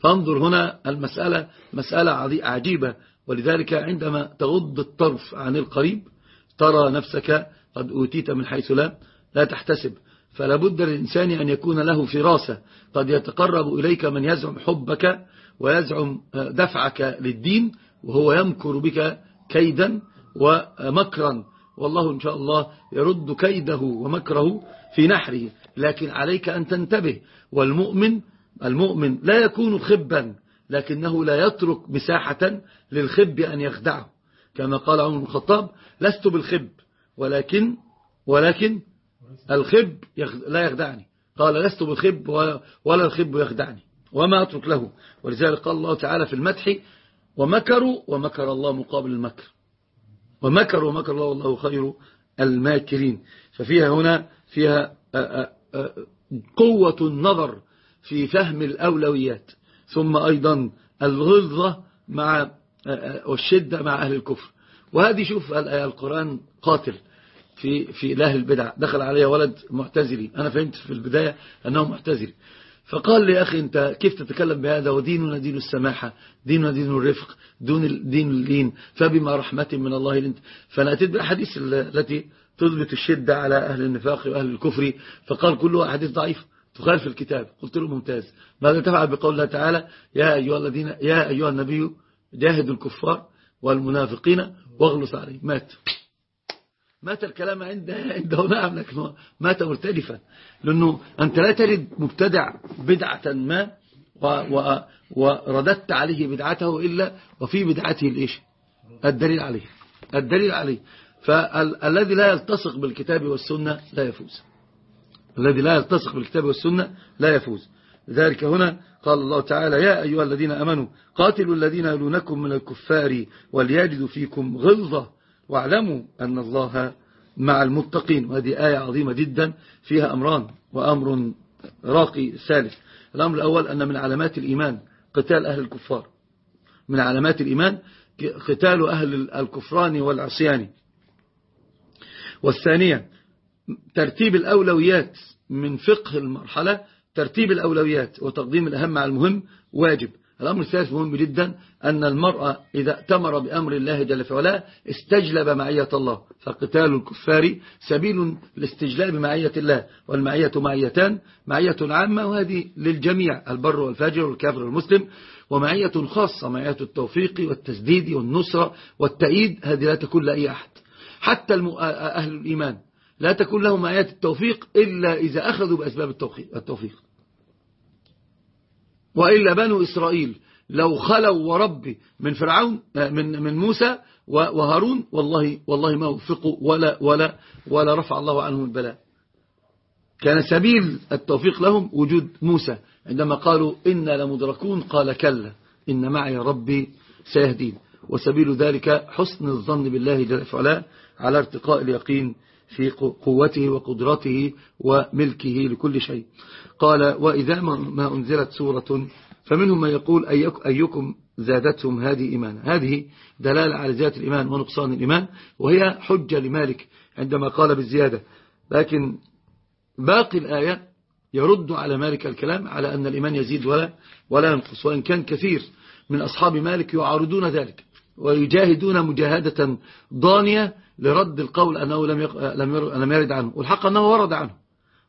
فانظر هنا المسألة مسألة عجيبة. ولذلك عندما تغض الطرف عن القريب ترى نفسك قد أوتيت من حيث لا لا تحتسب. فلا بد للإنسان أن يكون له فراسة. قد يتقرب إليك من يزعم حبك ويزعم دفعك للدين وهو يمكر بك كيدا ومكرا. والله إن شاء الله يرد كيده ومكره في نحره. لكن عليك أن تنتبه. والمؤمن المؤمن لا يكون خبا لكنه لا يترك مساحة للخب أن يخدعه. كما قال عمر الخطاب لست بالخب. ولكن ولكن الخب لا يخدعني. قال لست بالخب ولا الخب يخدعني. وما أترك له. ولذلك قال الله تعالى في المدح ومكروا ومكر الله مقابل المكر. ومكروا ومكر الله والله خير الماكرين. ففيها هنا فيها قوة النظر في فهم الأولويات. ثم أيضا الغلظة مع والشدة مع أهل الكفر. وهذه شوف القرآن قاتل. في في إله البدع. دخل علي ولد معتزلي. أنا فهمت في البداية أنه معتزلي فقال لي يا أخي أنت كيف تتكلم بهذا؟ وديننا دين السماحة ديننا دين الرفق دون دين اللين فبما رحمة من الله لنت. فأنا أتيت بالأحاديث التي تثبت الشدة على أهل النفاق وأهل الكفر. فقال كله أحاديث ضعيفة. تخالف الكتاب. قلت له ممتاز. ماذا تفعل بقول الله تعالى؟ يا أيها الذين يا أيها النبي جاهدوا الكفار والمنافقين واغلص عليه مات. مات الكلام عند عنده نعم لكن مات مرتدفا لأنه أنت لا ترد مبتدع بدعة ما ورددت عليه بدعته إلا وفي بدعته الإيش؟ الدليل عليه. الدليل عليه. فالذي لا يلتصق بالكتاب والسنة لا يفوز. الذي لا يلتصق بالكتاب والسنة لا يفوز. ذلك هنا قال الله تعالى يا أيها الذين أمنوا قاتلوا الذين يلونكم من الكفار وليجدوا فيكم غلظة واعلموا أن الله مع المتقين. وهذه آية عظيمة جدا فيها أمران وأمر راقي ثالث. الأمر الأول أن من علامات الإيمان قتال أهل الكفار. من علامات الإيمان قتال أهل الكفران والعصيان. والثانية ترتيب الأولويات من فقه المرحلة. ترتيب الأولويات وتقديم الأهم على المهم واجب. الأمر الثالث مهم جدا أن المرأة إذا اتمر بأمر الله جل وعلا استجلب معية الله فقتال الكفار سبيل لاستجلاب معية الله والمعية معيتان معية عامة وهذه للجميع البر والفاجر والكافر والمسلم ومعية خاصة معية التوفيق والتسديد والنصرة والتأييد هذه لا تكون لأي أحد. حتى أهل الإيمان لا تكون لهم آيات التوفيق إلا إذا أخذوا بأسباب التوفيق. وإلا بنو إسرائيل لو خلوا وربي من فرعون من من موسى وهارون والله والله ما وفقوا ولا ولا ولا رفع الله عنهم البلاء. كان سبيل التوفيق لهم وجود موسى. عندما قالوا إنا لمدركون قال كلا إن معي ربي سيهدين. وسبيل ذلك حسن الظن بالله جل وعلا على ارتقاء اليقين في قوته وقدرته وملكه لكل شيء. قال وإذا ما أنزلت سورة فمنهم من يقول أيكم زادتهم هذه إيمانا؟ هذه دلالة على زيادة الإيمان ونقصان الإيمان وهي حجة لمالك عندما قال بالزيادة. لكن باقي الآية يرد على مالك الكلام على أن الإيمان يزيد ولا ولا ينقص. وإن كان كثير من أصحاب مالك يعارضون ذلك ويجاهدون مجاهدة ضانية لرد القول أنه لم يرد عنه. والحق أنه ورد عنه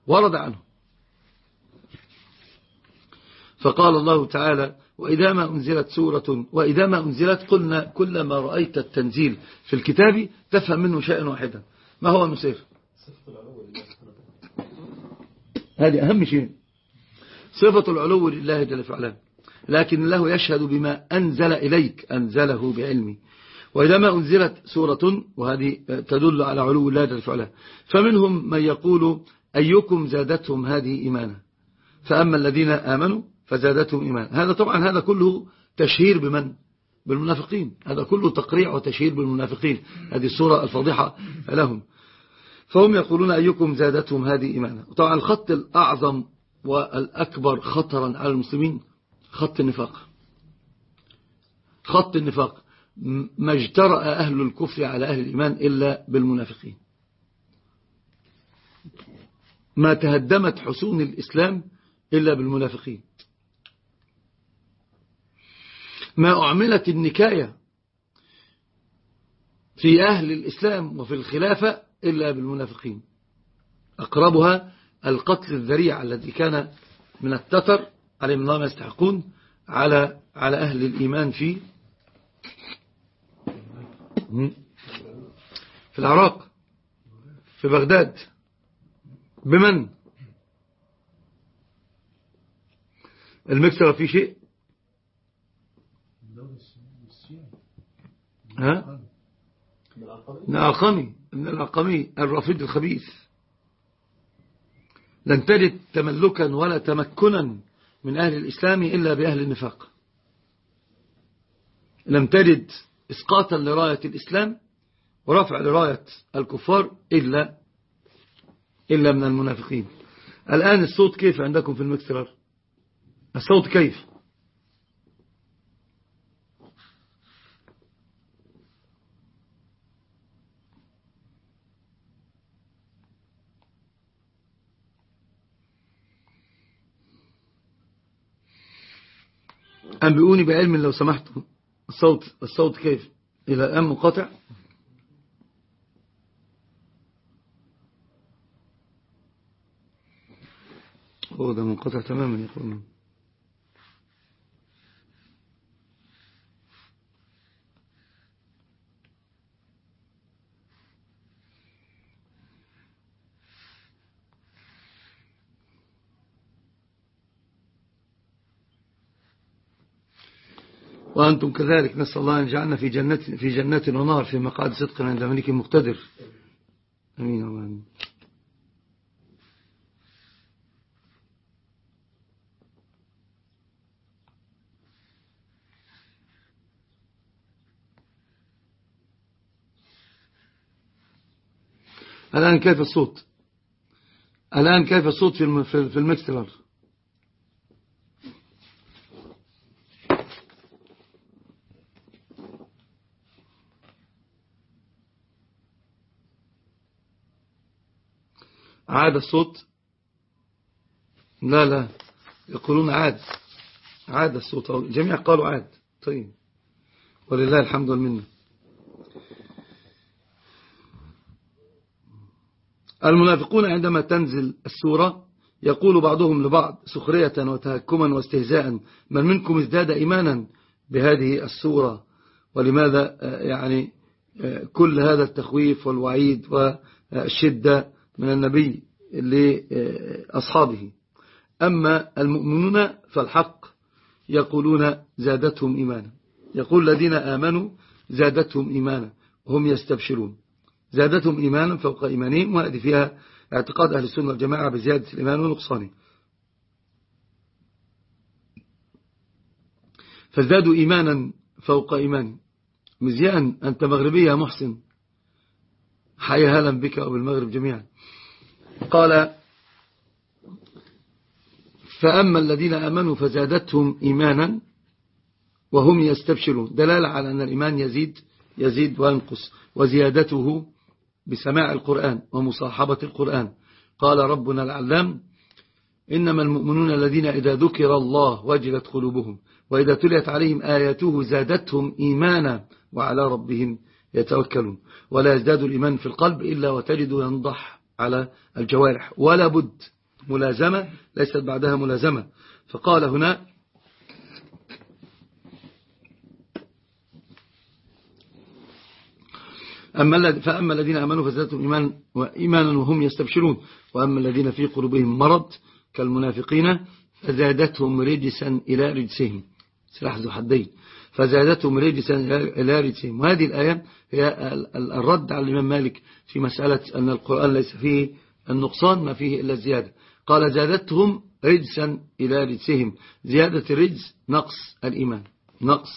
ورد عنه. فقال الله تعالى وإذا ما أنزلت سورة وإذا ما أنزلت قلنا كلما رأيت التنزيل في الكتاب تفهم منه شيئا واحدا. ما هو المسير هذه أهم شيء. صفة العلو لله جل وعلا. لكن الله يشهد بما أنزل إليك أنزله بعلمه وإذا ما أنزلت سورة وهذه تدل على علو الله جل وعلا. فمنهم من يقول أيكم زادتهم هذه إيمانا؟ فأما الذين آمنوا فزادتهم إيمانا هذا طبعا هذا كله تشهير بمن؟ بالمنافقين. هذا كله تقريع وتشهير بالمنافقين. هذه الصورة الفاضحة لهم. فهم يقولون أيكم زادتهم هذه إيمانا. طبعا الخط الأعظم والأكبر خطرا على المسلمين خط النفاق. خط النفاق. ما اجترأ أهل الكفر على أهل الإيمان إلا بالمنافقين. ما تهدمت حصون الإسلام إلا بالمنافقين. ما أعملت النكاية في أهل الإسلام وفي الخلافة إلا بالمنافقين. أقربها القتل الذريع الذي كان من التتر عليهم الله ما يستحقون على على أهل الإيمان في في العراق في بغداد. بمن؟ المكسر في شيء؟ ها؟ العقمي من العقمي الرافض الخبيث. لن تجد تملكا ولا تمكنا من أهل الإسلام إلا بأهل النفاق. لم تجد إسقاطا لراية الإسلام ورفع لراية الكفار إلا إلا من المنافقين. الآن الصوت كيف عندكم في المكسرر؟ الصوت كيف؟ أنبئوني بعلم لو سمحتم الصوت الصوت كيف؟ إلى الآن منقطع؟ هو ده منقطع تماما يقولون وأنتم كذلك نسأل الله أن يجعلنا في جنة, في جنة ونار في مقعد صدق عند ملك مقتدر أمين وآمين الآن كيف الصوت؟ الآن كيف الصوت في المكسلر عاد الصوت؟ لا لا. يقولون عاد. عاد الصوت. الجميع قالوا عاد. طيب. ولله الحمد والمنة. المنافقون عندما تنزل السورة يقول بعضهم لبعض سخرية وتهكما واستهزاء من منكم ازداد إيمانا بهذه السورة؟ ولماذا؟ يعني كل هذا التخويف والوعيد والشدة من النبي لأصحابه. أما المؤمنون فالحق يقولون زادتهم إيمانا. يقول الذين آمنوا زادتهم إيمانا وهم يستبشرون. زادتهم إيمانا فوق إيمانهم وهذه فيها اعتقاد أهل السنة والجماعة بزيادة الإيمان ونقصانه. فازدادوا إيمانا فوق إيمان. مزيان أنت مغربي يا محسن. حيا هلا بك وبالمغرب جميعا. قال فأما الذين أمنوا فزادتهم إيمانا وهم يستبشرون. دلالة على أن الإيمان يزيد يزيد وينقص وزيادته بسماع القرآن ومصاحبة القرآن. قال ربنا العلام إنما المؤمنون الذين إذا ذكر الله وجلت قلوبهم وإذا تليت عليهم آياته زادتهم إيمانا وعلى ربهم يتوكلون. ولا يزداد الإيمان في القلب إلا وتجد ينضح على الجوارح. ولا بد ملازمة ليست بعدها ملازمة. فقال هنا أما فأما الذين أمنوا فزادتهم إيمان وإيمانا وهم يستبشرون. وأما الذين في قلوبهم مرض كالمنافقين فزادتهم رجسا إلى رجسهم. سلاح ذو حدين. فزادتهم رجسا إلى رجسهم. وهذه الآية هي الرد على الإمام مالك في مسألة أن القرآن ليس فيه النقصان ما فيه إلا الزيادة. قال زادتهم رجسا إلى رجسهم. زيادة الرجس نقص الإيمان. نقص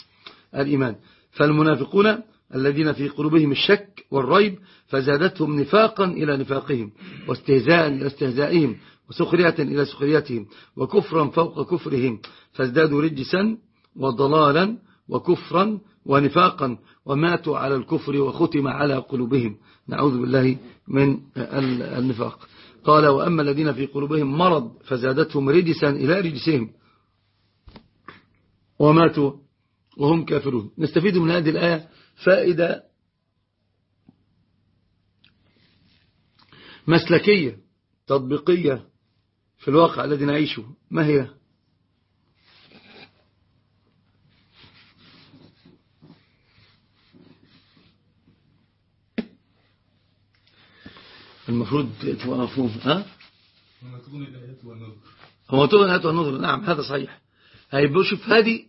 الإيمان. فالمنافقون الذين في قلوبهم الشك والريب فزادتهم نفاقا إلى نفاقهم واستهزاء إلى استهزائهم وسخرية إلى سخريتهم وكفرا فوق كفرهم فازدادوا رجسا وضلالا وكفرا ونفاقا وماتوا على الكفر وختم على قلوبهم. نعوذ بالله من النفاق. قال وأما الذين في قلوبهم مرض فزادتهم رجسا إلى رجسهم وماتوا وهم كافرون. نستفيد من هذه الآية فائدة مسلكية تطبيقية في الواقع الذي نعيشه. ما هي؟ المفروض مفهوم ها؟ تكون الآيات والنظر. نعم هذا صحيح. هيبقى شوف هذه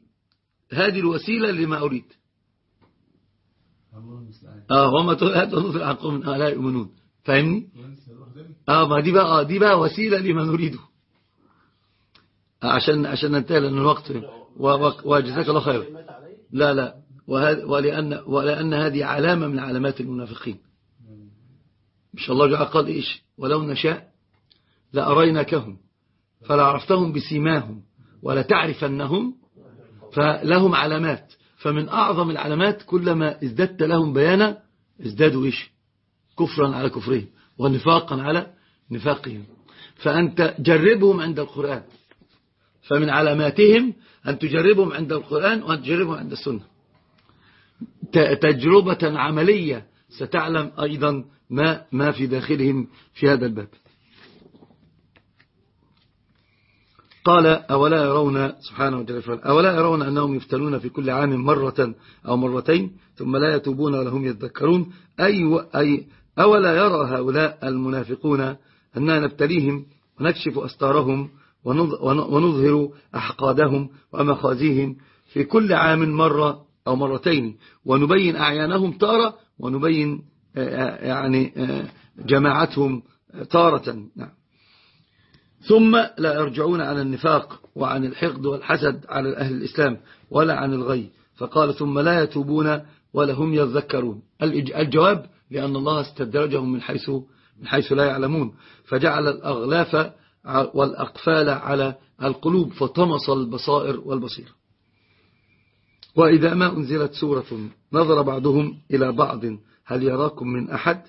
هذه الوسيلة لما أريد. الله المستعان آه وما تكون الآيات والنظر عن قوم لا يؤمنون. فاهمني؟ آه ما دي بقى دي بقى وسيلة لما نريده عشان عشان ننتهي لأن الوقت وجزاك الله خير مات عليه لا لا. وهذا ولأن, ولأن هذه علامة من علامات المنافقين. مش الله جاء قال إيش؟ ولو نشاء لأرينكهم فلعرفتهم بسيماهم ولتعرفنهم فلهم علامات. فمن أعظم العلامات كلما ازددت لهم بيانا ازدادوا إيش؟ كفرا على كفرهم ونفاقا على نفاقهم. فأنت جربهم عند القرآن. فمن علاماتهم أن تجربهم عند القرآن وأن تجربهم عند السنة. تجربة عملية ستعلم أيضا ما, ما في داخلهم في هذا الباب. قال أولا يرون سبحانه وتعالى أولا يرون أنهم يفتنون في كل عام مرة أو مرتين ثم لا يتوبون ولهم يذكرون أي, أي أولا يرى هؤلاء المنافقون أننا نبتليهم ونكشف أستارهم ونظ- ون- ونظهر أحقادهم ومخازيهم في كل عام مرة أو مرتين ونبين أعيانهم تارة ونبين يعني آه، جماعتهم تارة. نعم. ثم لا يرجعون عن النفاق وعن الحقد والحسد على أهل الإسلام ولا عن الغي. فقال ثم لا يتوبون ولا هم يذكرون. الجواب لأن الله استدرجهم من حيث من حيث لا يعلمون. فجعل الأغلاف والأقفال على القلوب فطمس البصائر والبصير. وإذا ما أنزلت سورة نظر بعضهم إلى بعض هل يراكم من أحد؟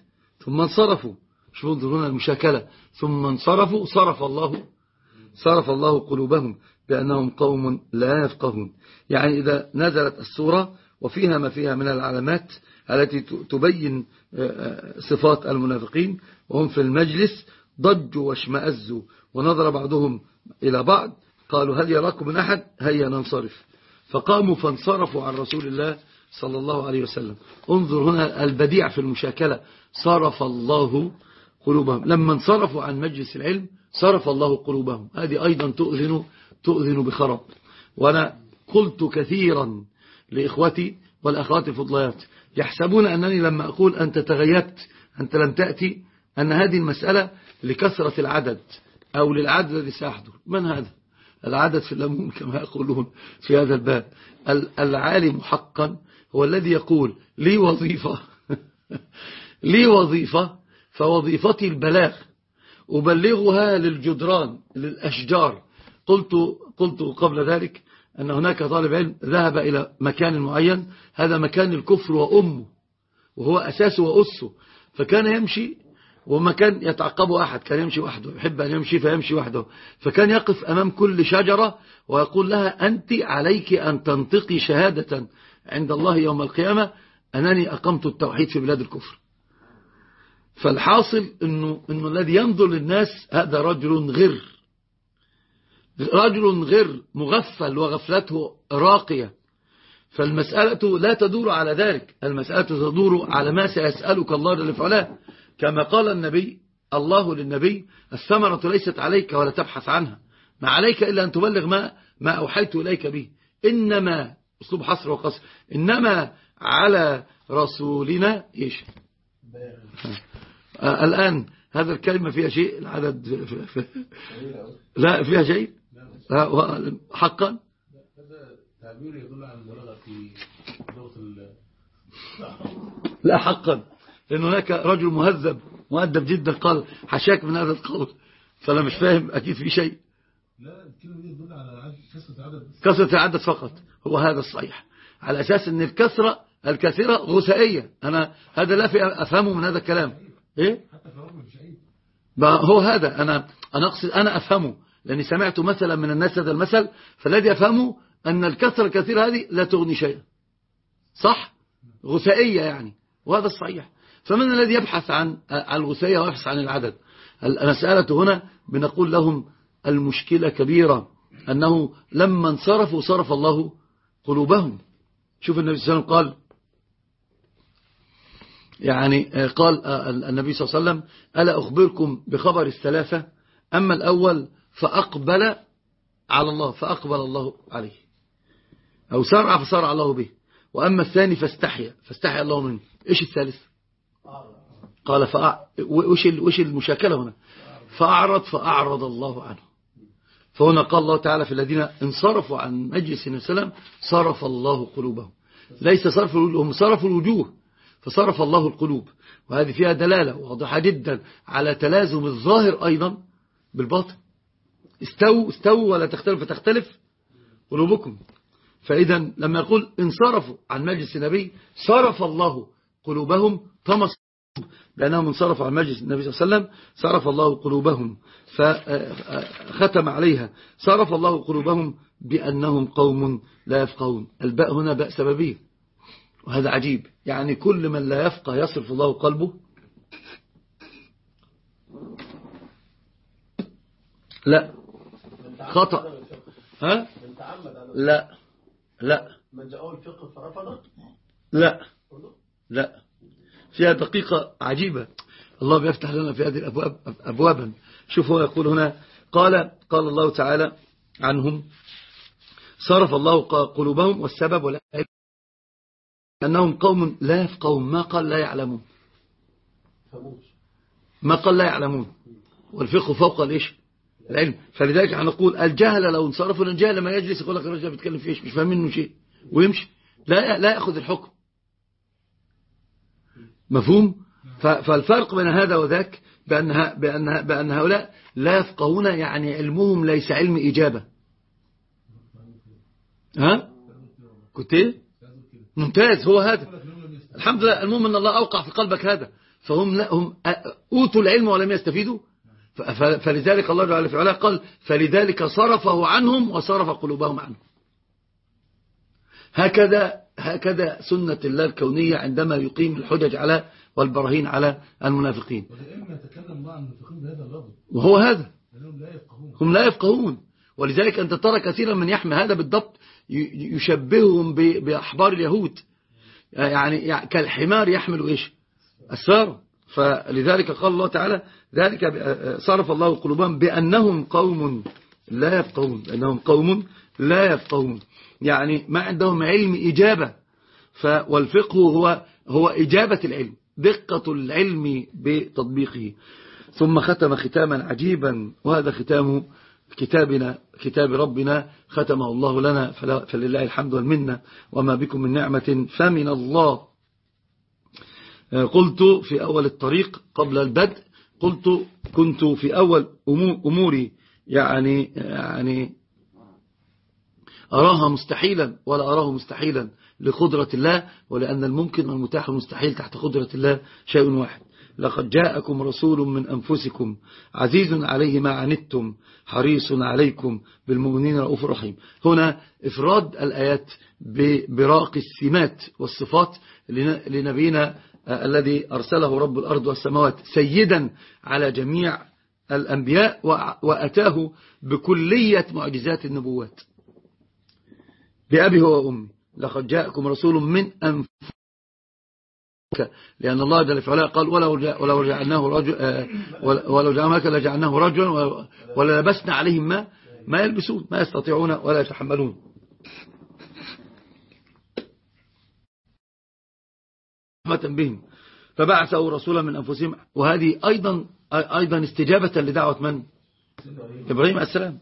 ثم انصرفوا. شوفوا انظرون المشاكلة. ثم انصرفوا صرف الله صرف الله قلوبهم بأنهم قوم لا يفقهون. يعني إذا نزلت السورة وفيها ما فيها من العلامات التي تبين آه، آه، صفات المنافقين وهم في المجلس ضجوا واشمأزوا ونظر بعضهم إلى بعض قالوا هل يراكم من أحد؟ هيا ننصرف. فقاموا فانصرفوا عن رسول الله صلى الله عليه وسلم. انظر هنا البديع في المشاكلة. صرف الله قلوبهم. لما انصرفوا عن مجلس العلم صرف الله قلوبهم. هذه أيضا تؤذن, تؤذن بخرب. وأنا قلت كثيرا لإخوتي والأخوات الفضليات يحسبون أنني لما أقول أنت تغيبت أنت لم تأتي أن هذه المسألة لكثرة العدد أو للعدد الذي سيحضر من هذا؟ العدد في الليمون كما يقولون في هذا الباب. العالم حقا هو الذي يقول لي وظيفة. لي وظيفة فوظيفتي البلاغ. أبلغها للجدران للأشجار. قلت, قلت قبل ذلك أن هناك طالب علم ذهب إلى مكان معين. هذا مكان الكفر وأمه وهو أساسه وأسه فكان يمشي وما كان يتعقبه أحد. كان يمشي وحده يحب أن يمشي فيمشي وحده. فكان يقف أمام كل شجرة ويقول لها أنت عليك أن تنطقي شهادة عند الله يوم القيامة أنني أقمت التوحيد في بلاد الكفر. فالحاصل أنه, إنه الذي ينظر للناس هذا رجل غر. رجل غر مغفل وغفلته راقية. فالمسألة لا تدور على ذلك. المسألة تدور على ما سيسألك الله لفعله كما قال النبي الله للنبي الثمرة ليست عليك ولا تبحث عنها. ما عليك إلا أن تبلغ ما, ما أوحيت إليك به. إنما أسلوب حصر وقصر. إنما على رسولنا إيش؟ آه الآن هذا الكلمة فيها شيء؟ العدد في في لا فيها شيء؟ حقا؟ لا حقا. لأن هناك رجل مهذب مؤدب جدا قال حشاك من هذا القول. فأنا مش فاهم أكيد في شيء. لا الكلمة دي تدل على كثرة العدد. كثرة العدد فقط. هو هذا الصحيح. على أساس أن الكثرة الكثيرة غثائية. أنا هذا لا في أفهمه من هذا الكلام. إيه؟ عيب هو هذا. أنا أنا أقصد أنا أفهمه. لأني سمعت مثلا من الناس هذا المثل فالذي أفهمه أن الكثرة الكثيرة هذه لا تغني شيئا. صح؟ غثائية يعني. وهذا الصحيح. فمن الذي يبحث عن الغثائية ويبحث عن العدد؟ المسألة هنا بنقول لهم المشكلة كبيرة. أنه لما انصرفوا صرف الله قلوبهم. شوف النبي صلى الله عليه وسلم قال يعني قال النبي صلى الله عليه وسلم ألا أخبركم بخبر الثلاثة؟ أما الأول فأقبل على الله فأقبل الله عليه. أو سرع فسرع الله به. وأما الثاني فاستحيا فاستحيا الله منه. إيش الثالث؟ قال فأع... وش المشاكلة هنا؟ فأعرض فأعرض الله عنه. فهنا قال الله تعالى في الذين انصرفوا عن مجلس النبي صلى الله عليه وسلم صرف الله قلوبهم. ليس صرف هم صرفوا الوجوه فصرف الله القلوب. وهذه فيها دلالة واضحة جدا على تلازم الظاهر أيضا بالباطن. استووا استووا ولا تختلف فتختلف قلوبكم. فإذا لما يقول انصرفوا عن مجلس النبي صرف الله قلوبهم طمس لأنهم انصرفوا عن مجلس النبي صلى الله عليه وسلم صرف الله قلوبهم فختم عليها. صرف الله قلوبهم بأنهم قوم لا يفقهون. الباء هنا باء سببية وهذا عجيب. يعني كل من لا يفقه يصرف الله قلبه. لا. خطأ. ها؟ لا. لا. من جاءه الفقه فرفض لا. لا. فيها دقيقة عجيبة. الله بيفتح لنا في هذه الأبواب أبوابا. شوف هو يقول هنا قال قال الله تعالى عنهم صرف الله قلوبهم والسبب ولا أنهم قوم لا يفقهون ما قال لا يعلمون. ما قال لا يعلمون. والفقه فوق الإيش؟ العلم. فلذلك هنقول الجهل لو انصرفوا الجهل لما يجلس يقول لك الرجل بيتكلم في إيش؟ مش فاهم منه شيء. ويمشي. لا لا يأخذ الحكم. مفهوم؟ فالفرق بين هذا وذاك بأن, بأن, بأن هؤلاء لا يفقهون يعني علمهم ليس علم إجابة. ها؟ كنت إيه؟ ممتاز هو هذا الحمد لله المهم أن الله أوقع في قلبك هذا. فهم لا هم أوتوا العلم ولم يستفيدوا. فلذلك الله جل في قال فلذلك صرفه عنهم وصرف قلوبهم عنه هكذا هكذا سنة الله الكونية عندما يقيم الحجج على والبراهين على المنافقين. وهو هذا. لأنهم لا يفقهون. هم لا يفقهون. ولذلك أنت ترى كثيرا من يحمل هذا بالضبط يشبههم بأحبار اليهود. يعني كالحمار يحمل إيش؟ السار فلذلك قال الله تعالى ذلك صرف الله قلوبهم بأنهم قوم لا يفقهون. بأنهم قوم لا يفقهون. يعني ما عندهم علم إجابة. والفقه هو هو إجابة العلم دقة العلم بتطبيقه. ثم ختم ختاما عجيبا وهذا ختام كتابنا كتاب ربنا ختمه الله لنا فلله الحمد والمنة وما بكم من نعمة فمن الله. قلت في أول الطريق قبل البدء قلت كنت في أول أمو- أموري يعني يعني أراها مستحيلا ولا أراه مستحيلا لقدرة الله ولأن الممكن والمتاح والمستحيل تحت قدرة الله شيء واحد. لقد جاءكم رسول من أنفسكم عزيز عليه ما عنتم حريص عليكم بالمؤمنين رؤوف رحيم. هنا إفراد الآيات براق السمات والصفات لن- لنبينا آه، الذي أرسله رب الأرض والسماوات سيدا على جميع الأنبياء وأتاه بكلية معجزات النبوات. بأبي هو وأمي. لقد جاءكم رسول من أنفسك. لأن الله جل في علاه قال ولو ولو جعلناه رجل آه، ولو جعلناه لجعلناه رجلا وللبسنا عليهم ما ما يلبسون ما يستطيعون ولا يتحملون. رحمة بهم. فبعثوا رسولا من أنفسهم. وهذه أيضا أيضا استجابة لدعوة من؟ إبراهيم السلام.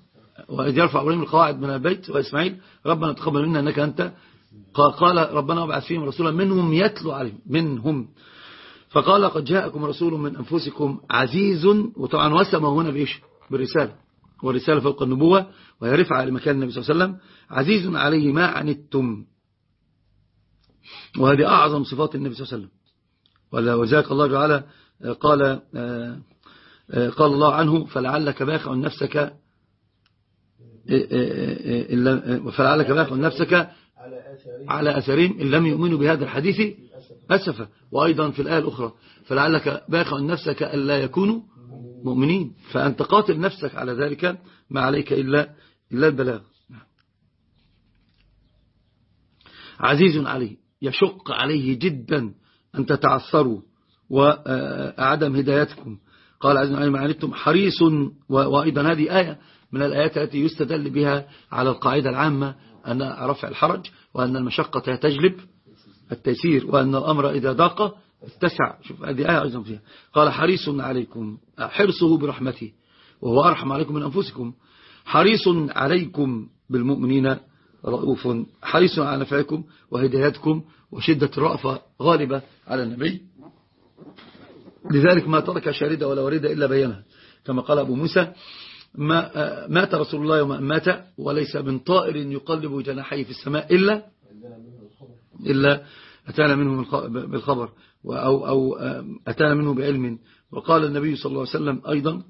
وإذ يرفع إبراهيم القواعد من البيت وإسماعيل ربنا تقبل منا أنك أنت. قال- ربنا وابعث فيهم رسولا منهم يتلو عليهم منهم. فقال قد جاءكم رسول من أنفسكم عزيز وطبعا وسمه هنا بإيش؟ بالرسالة. والرسالة فوق النبوة وهي رفعة لمكان النبي صلى الله عليه وسلم. عزيز عليه ما عنتم. وهذه أعظم صفات النبي صلى الله عليه وسلم. ولذلك الله تعالى قال آه، آه، قال الله عنه فلعلك باخع نفسك إلا- آه، فلعلك باخع نفسك على أثرهم إن لم يؤمنوا بهذا الحديث أسفا. وأيضا في الآية الأخرى فلعلك باخع نفسك ألا يكونوا مؤمنين. فأنت قاتل نفسك على ذلك ما عليك إلا, إلا البلاغ. عزيز عليه يشق عليه جدا أن تتعثروا وعدم هدايتكم. قال عزيز عليه ما عنتم حريص وأيضا هذه آية من الآيات التي يستدل بها على القاعدة العامة أن رفع الحرج وأن المشقة تجلب التيسير وأن الأمر إذا ضاق اتسع. شوف هذه آية أيضا فيها. قال حريص عليكم حرصه برحمته وهو أرحم عليكم من أنفسكم. حريص عليكم بالمؤمنين رؤوف حريص على نفعكم وهدايتكم وشدة الرأفة غالبة على النبي. لذلك ما ترك شاردة ولا وردة إلا بينها كما قال أبو موسى مات رسول الله يوم مات وليس من طائر يقلب جناحيه في السماء إلا إلا أتانا منه بالخبر أو, أو أتانا منه بعلم. وقال النبي صلى الله عليه وسلم أيضا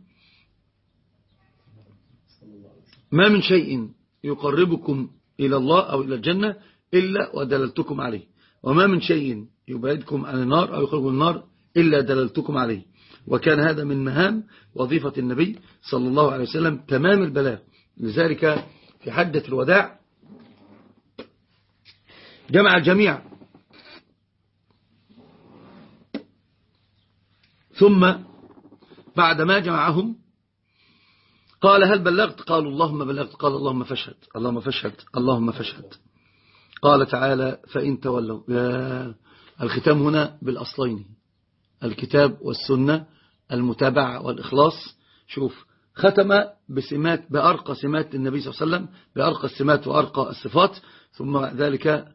ما من شيء يقربكم إلى الله أو إلى الجنة إلا ودللتكم عليه وما من شيء يبعدكم عن النار أو يخرجكم النار إلا دللتكم عليه. وكان هذا من مهام وظيفة النبي صلى الله عليه وسلم تمام البلاغ. لذلك في حجة الوداع جمع الجميع. ثم بعد ما جمعهم قال هل بلغت؟ قالوا اللهم بلغت. قال اللهم فاشهد. اللهم فاشهد. اللهم فاشهد. قال تعالى فإن تولوا. الختام هنا بالأصلين. الكتاب والسنة المتابعة والإخلاص. شوف ختم بسمات بأرقى سمات النبي صلى الله عليه وسلم بأرقى السمات وأرقى الصفات ثم ذلك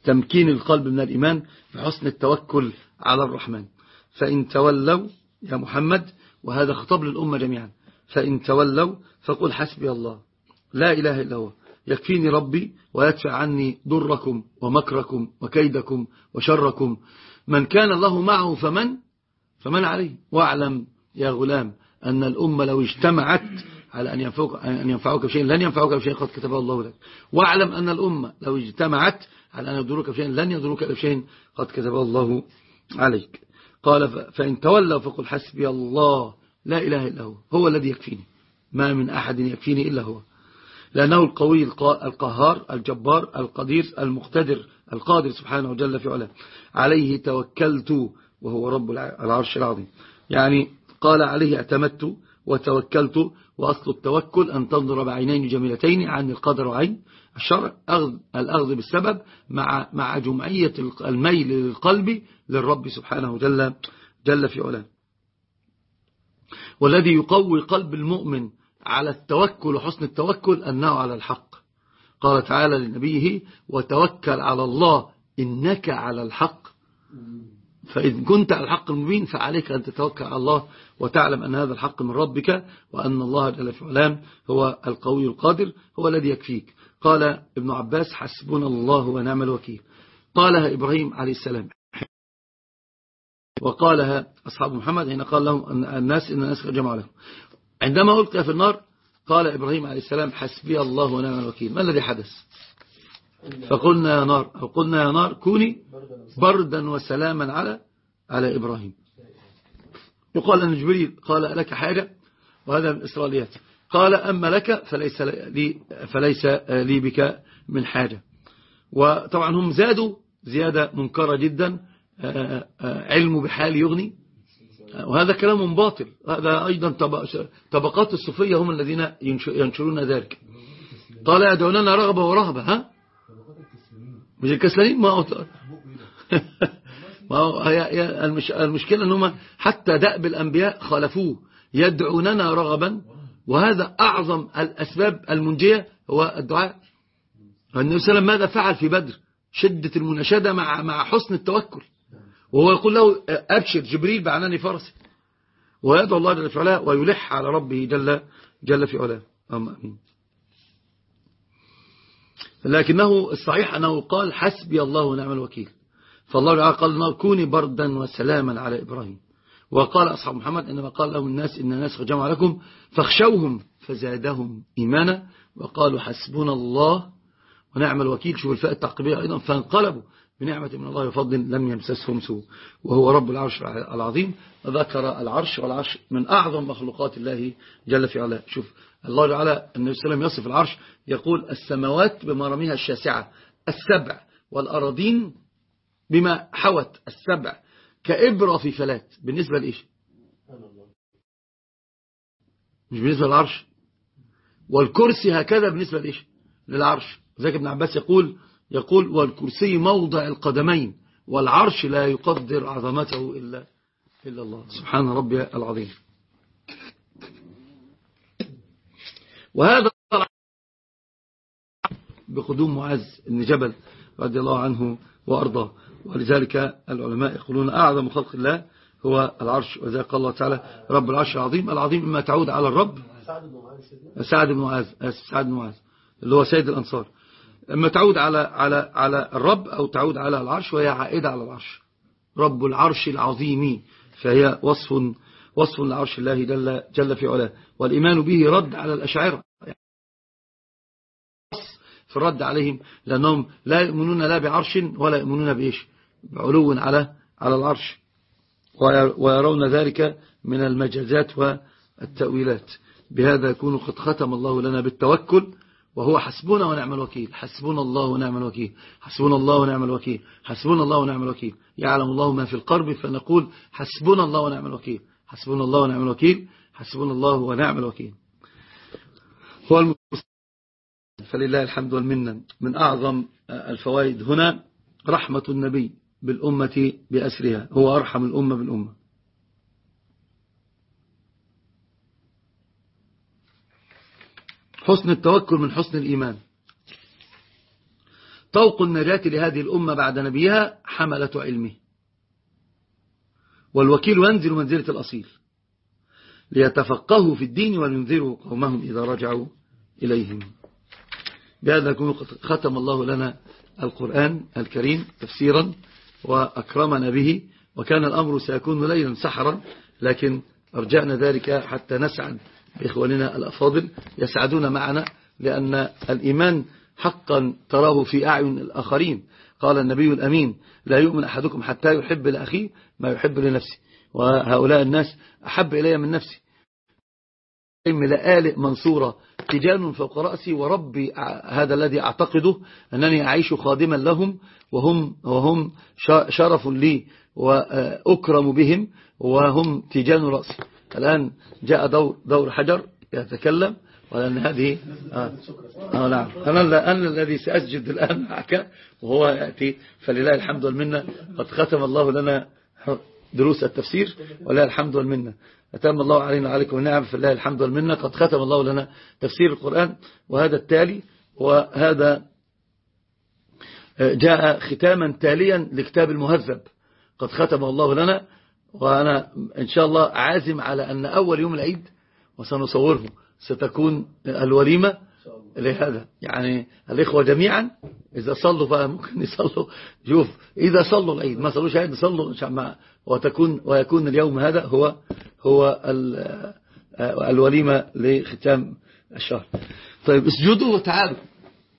بتمكين القلب من الإيمان بحسن التوكل على الرحمن. فإن تولوا يا محمد وهذا خطاب للأمة جميعا. فإن تولوا فقل حسبي الله. لا إله إلا هو. يكفيني ربي ويدفع عني ضركم ومكركم وكيدكم وشركم. من كان الله معه فمن؟ فمن عليه واعلم يا غلام أن الأمة لو اجتمعت على أن ينفعوك, أن ينفعوك بشيء لن ينفعوك بشيء قد كتبه الله لك. واعلم أن الأمة لو اجتمعت على أن يضروك بشيء لن يضروك بشيء قد كتبه الله عليك. قال فإن تولوا فقل حسبي الله لا إله إلا هو هو الذي يكفيني. ما من أحد يكفيني إلا هو. لأنه القوي القهار الجبار القدير المقتدر القادر سبحانه وجل في علاه. عليه توكلت وهو رب العرش العظيم. يعني قال عليه اعتمدت وتوكلت وأصل التوكل أن تنظر بعينين جميلتين عن القدر وعين الشرع أخذ الأخذ بالسبب مع مع جمعية الميل للقلب للرب سبحانه جل جل في علاه. والذي يقوي قلب المؤمن على التوكل وحسن التوكل أنه على الحق. قال تعالى لنبيه وتوكل على الله إنك على الحق. فإذ كنت على الحق المبين فعليك أن تتوكل على الله وتعلم أن هذا الحق من ربك وأن الله جل في علام هو القوي القادر هو الذي يكفيك. قال ابن عباس حسبنا الله ونعم الوكيل. قالها إبراهيم عليه السلام. وقالها أصحاب محمد حين قال لهم الناس إن الناس جمع لهم. عندما ألقي في النار قال إبراهيم عليه السلام حسبي الله ونعم الوكيل. ما الذي حدث؟ فقلنا يا نار أو قلنا يا نار كوني بردا وسلاما على على إبراهيم. يقال أن جبريل قال لك حاجة وهذا من الإسرائيليات قال أما لك فليس لي, فليس لي بك من حاجة. وطبعا هم زادوا زيادة منكرة جدا علم بحال يغني. وهذا كلام باطل. هذا أيضا طبقات الصوفية هم الذين ينشرون ذلك. قال يدعوننا رغبة ورهبة ها؟ مش الكسلانين؟ ما هو ما هو المشكلة أنهم حتى دأب الأنبياء خالفوه يدعوننا رغبا وهذا أعظم الأسباب المنجية هو الدعاء. النبي صلى الله عليه وسلم ماذا فعل في بدر؟ شدة المناشدة مع مع حسن التوكل. وهو يقول له أبشر جبريل بعناني فرسي ويدعو الله جل في علاه ويلح على ربه جل, جل في علاه. أمين. لكنه الصحيح أنه قال حسبي الله ونعم الوكيل. فالله تعالى قال كوني بردا وسلاما على إبراهيم. وقال أصحاب محمد إنما قال لهم الناس إن الناس جمع لكم فاخشوهم فزادهم إيمانا. وقالوا حسبنا الله ونعم الوكيل. شوف الفئة التعقيبية أيضا. فانقلبوا. بنعمة من الله وفضل لم يمسسهم سوء. وهو رب العرش العظيم. ذكر العرش والعرش من أعظم مخلوقات الله جل في علاه. شوف الله تعالى النبي صلى الله عليه وسلم يصف العرش يقول السماوات بمراميها الشاسعة السبع والأراضين بما حوت السبع كإبرة في فلات. بالنسبة لإيش؟ مش بالنسبة للعرش؟ والكرسي هكذا بالنسبة لإيش؟ للعرش. ذلك ابن عباس يقول يقول والكرسي موضع القدمين والعرش لا يقدر عظمته إلا, إلا الله. سبحان ربي العظيم. وهذا بقدوم معاذ بن جبل رضي الله عنه وأرضاه. ولذلك العلماء يقولون أعظم خلق الله هو العرش. وذلك قال الله تعالى رب العرش العظيم العظيم إما تعود على الرب. سعد بن معاذ. سعد بن معاذ اللي هو سيد الأنصار. اما تعود على على على الرب أو تعود على العرش وهي عائدة على العرش. رب العرش العظيم. فهي وصف وصف لعرش الله جل, جل في علاه. والإيمان به رد على الأشاعرة. في الرد عليهم لأنهم لا يؤمنون لا بعرش ولا يؤمنون بإيش؟ بعلو على على العرش. ويرون ذلك من المجازات والتأويلات. بهذا يكون قد ختم الله لنا بالتوكل. وهو حسبنا ونعم الوكيل. حسبنا الله ونعم الوكيل. حسبنا الله ونعم الوكيل. حسبنا الله ونعم الوكيل. يعلم الله ما في القرب فنقول حسبنا الله ونعم الوكيل. حسبنا الله ونعم الوكيل. حسبنا الله ونعم الوكيل. هو المسلم فلله الحمد والمنة. من أعظم الفوائد هنا رحمة النبي بالأمة بأسرها. هو أرحم الأمة بالأمة. حسن التوكل من حسن الإيمان. طوق النجاة لهذه الأمة بعد نبيها حملة علمه. والوكيل ينزل منزلة الأصيل. ليتفقهوا في الدين وينذروا قومهم إذا رجعوا إليهم. بهذا يكون ختم الله لنا القرآن الكريم تفسيرا وأكرمنا به. وكان الأمر سيكون ليلا سحرا لكن أرجعنا ذلك حتى نسعد بإخواننا الأفاضل يسعدون معنا لأن الإيمان حقا تراه في أعين الآخرين. قال النبي الأمين لا يؤمن أحدكم حتى يحب لأخيه ما يحب لنفسه. وهؤلاء الناس أحب إلي من نفسي. لآلئ منصورة تجان فوق رأسي وربي هذا الذي أعتقده أنني أعيش خادما لهم وهم, وهم شرف لي وأكرم بهم وهم تيجان رأسي. الآن جاء دور, دور حجر يتكلم ولأن هذه آه. آه نعم. أنا, أنا الذي سأسجد الآن معك وهو يأتي. فلله الحمد والمنة. قد ختم الله لنا دروس التفسير ولله الحمد والمنة. أتم الله علينا وعليكم النعم فلله الحمد والمنة. قد ختم الله لنا تفسير القرآن وهذا التالي وهذا جاء ختاما تاليا لكتاب المهذب. قد ختم الله لنا وأنا إن شاء الله عازم على أن أول يوم العيد وسنصوره ستكون الوليمة لهذا. يعني الإخوة جميعا إذا صلوا فممكن يصلوا. شوف إذا صلوا العيد ما صلوش عيد صلوا وتكون ويكون اليوم هذا هو هو الوليمة لختام الشهر. طيب اسجدوا وتعالوا.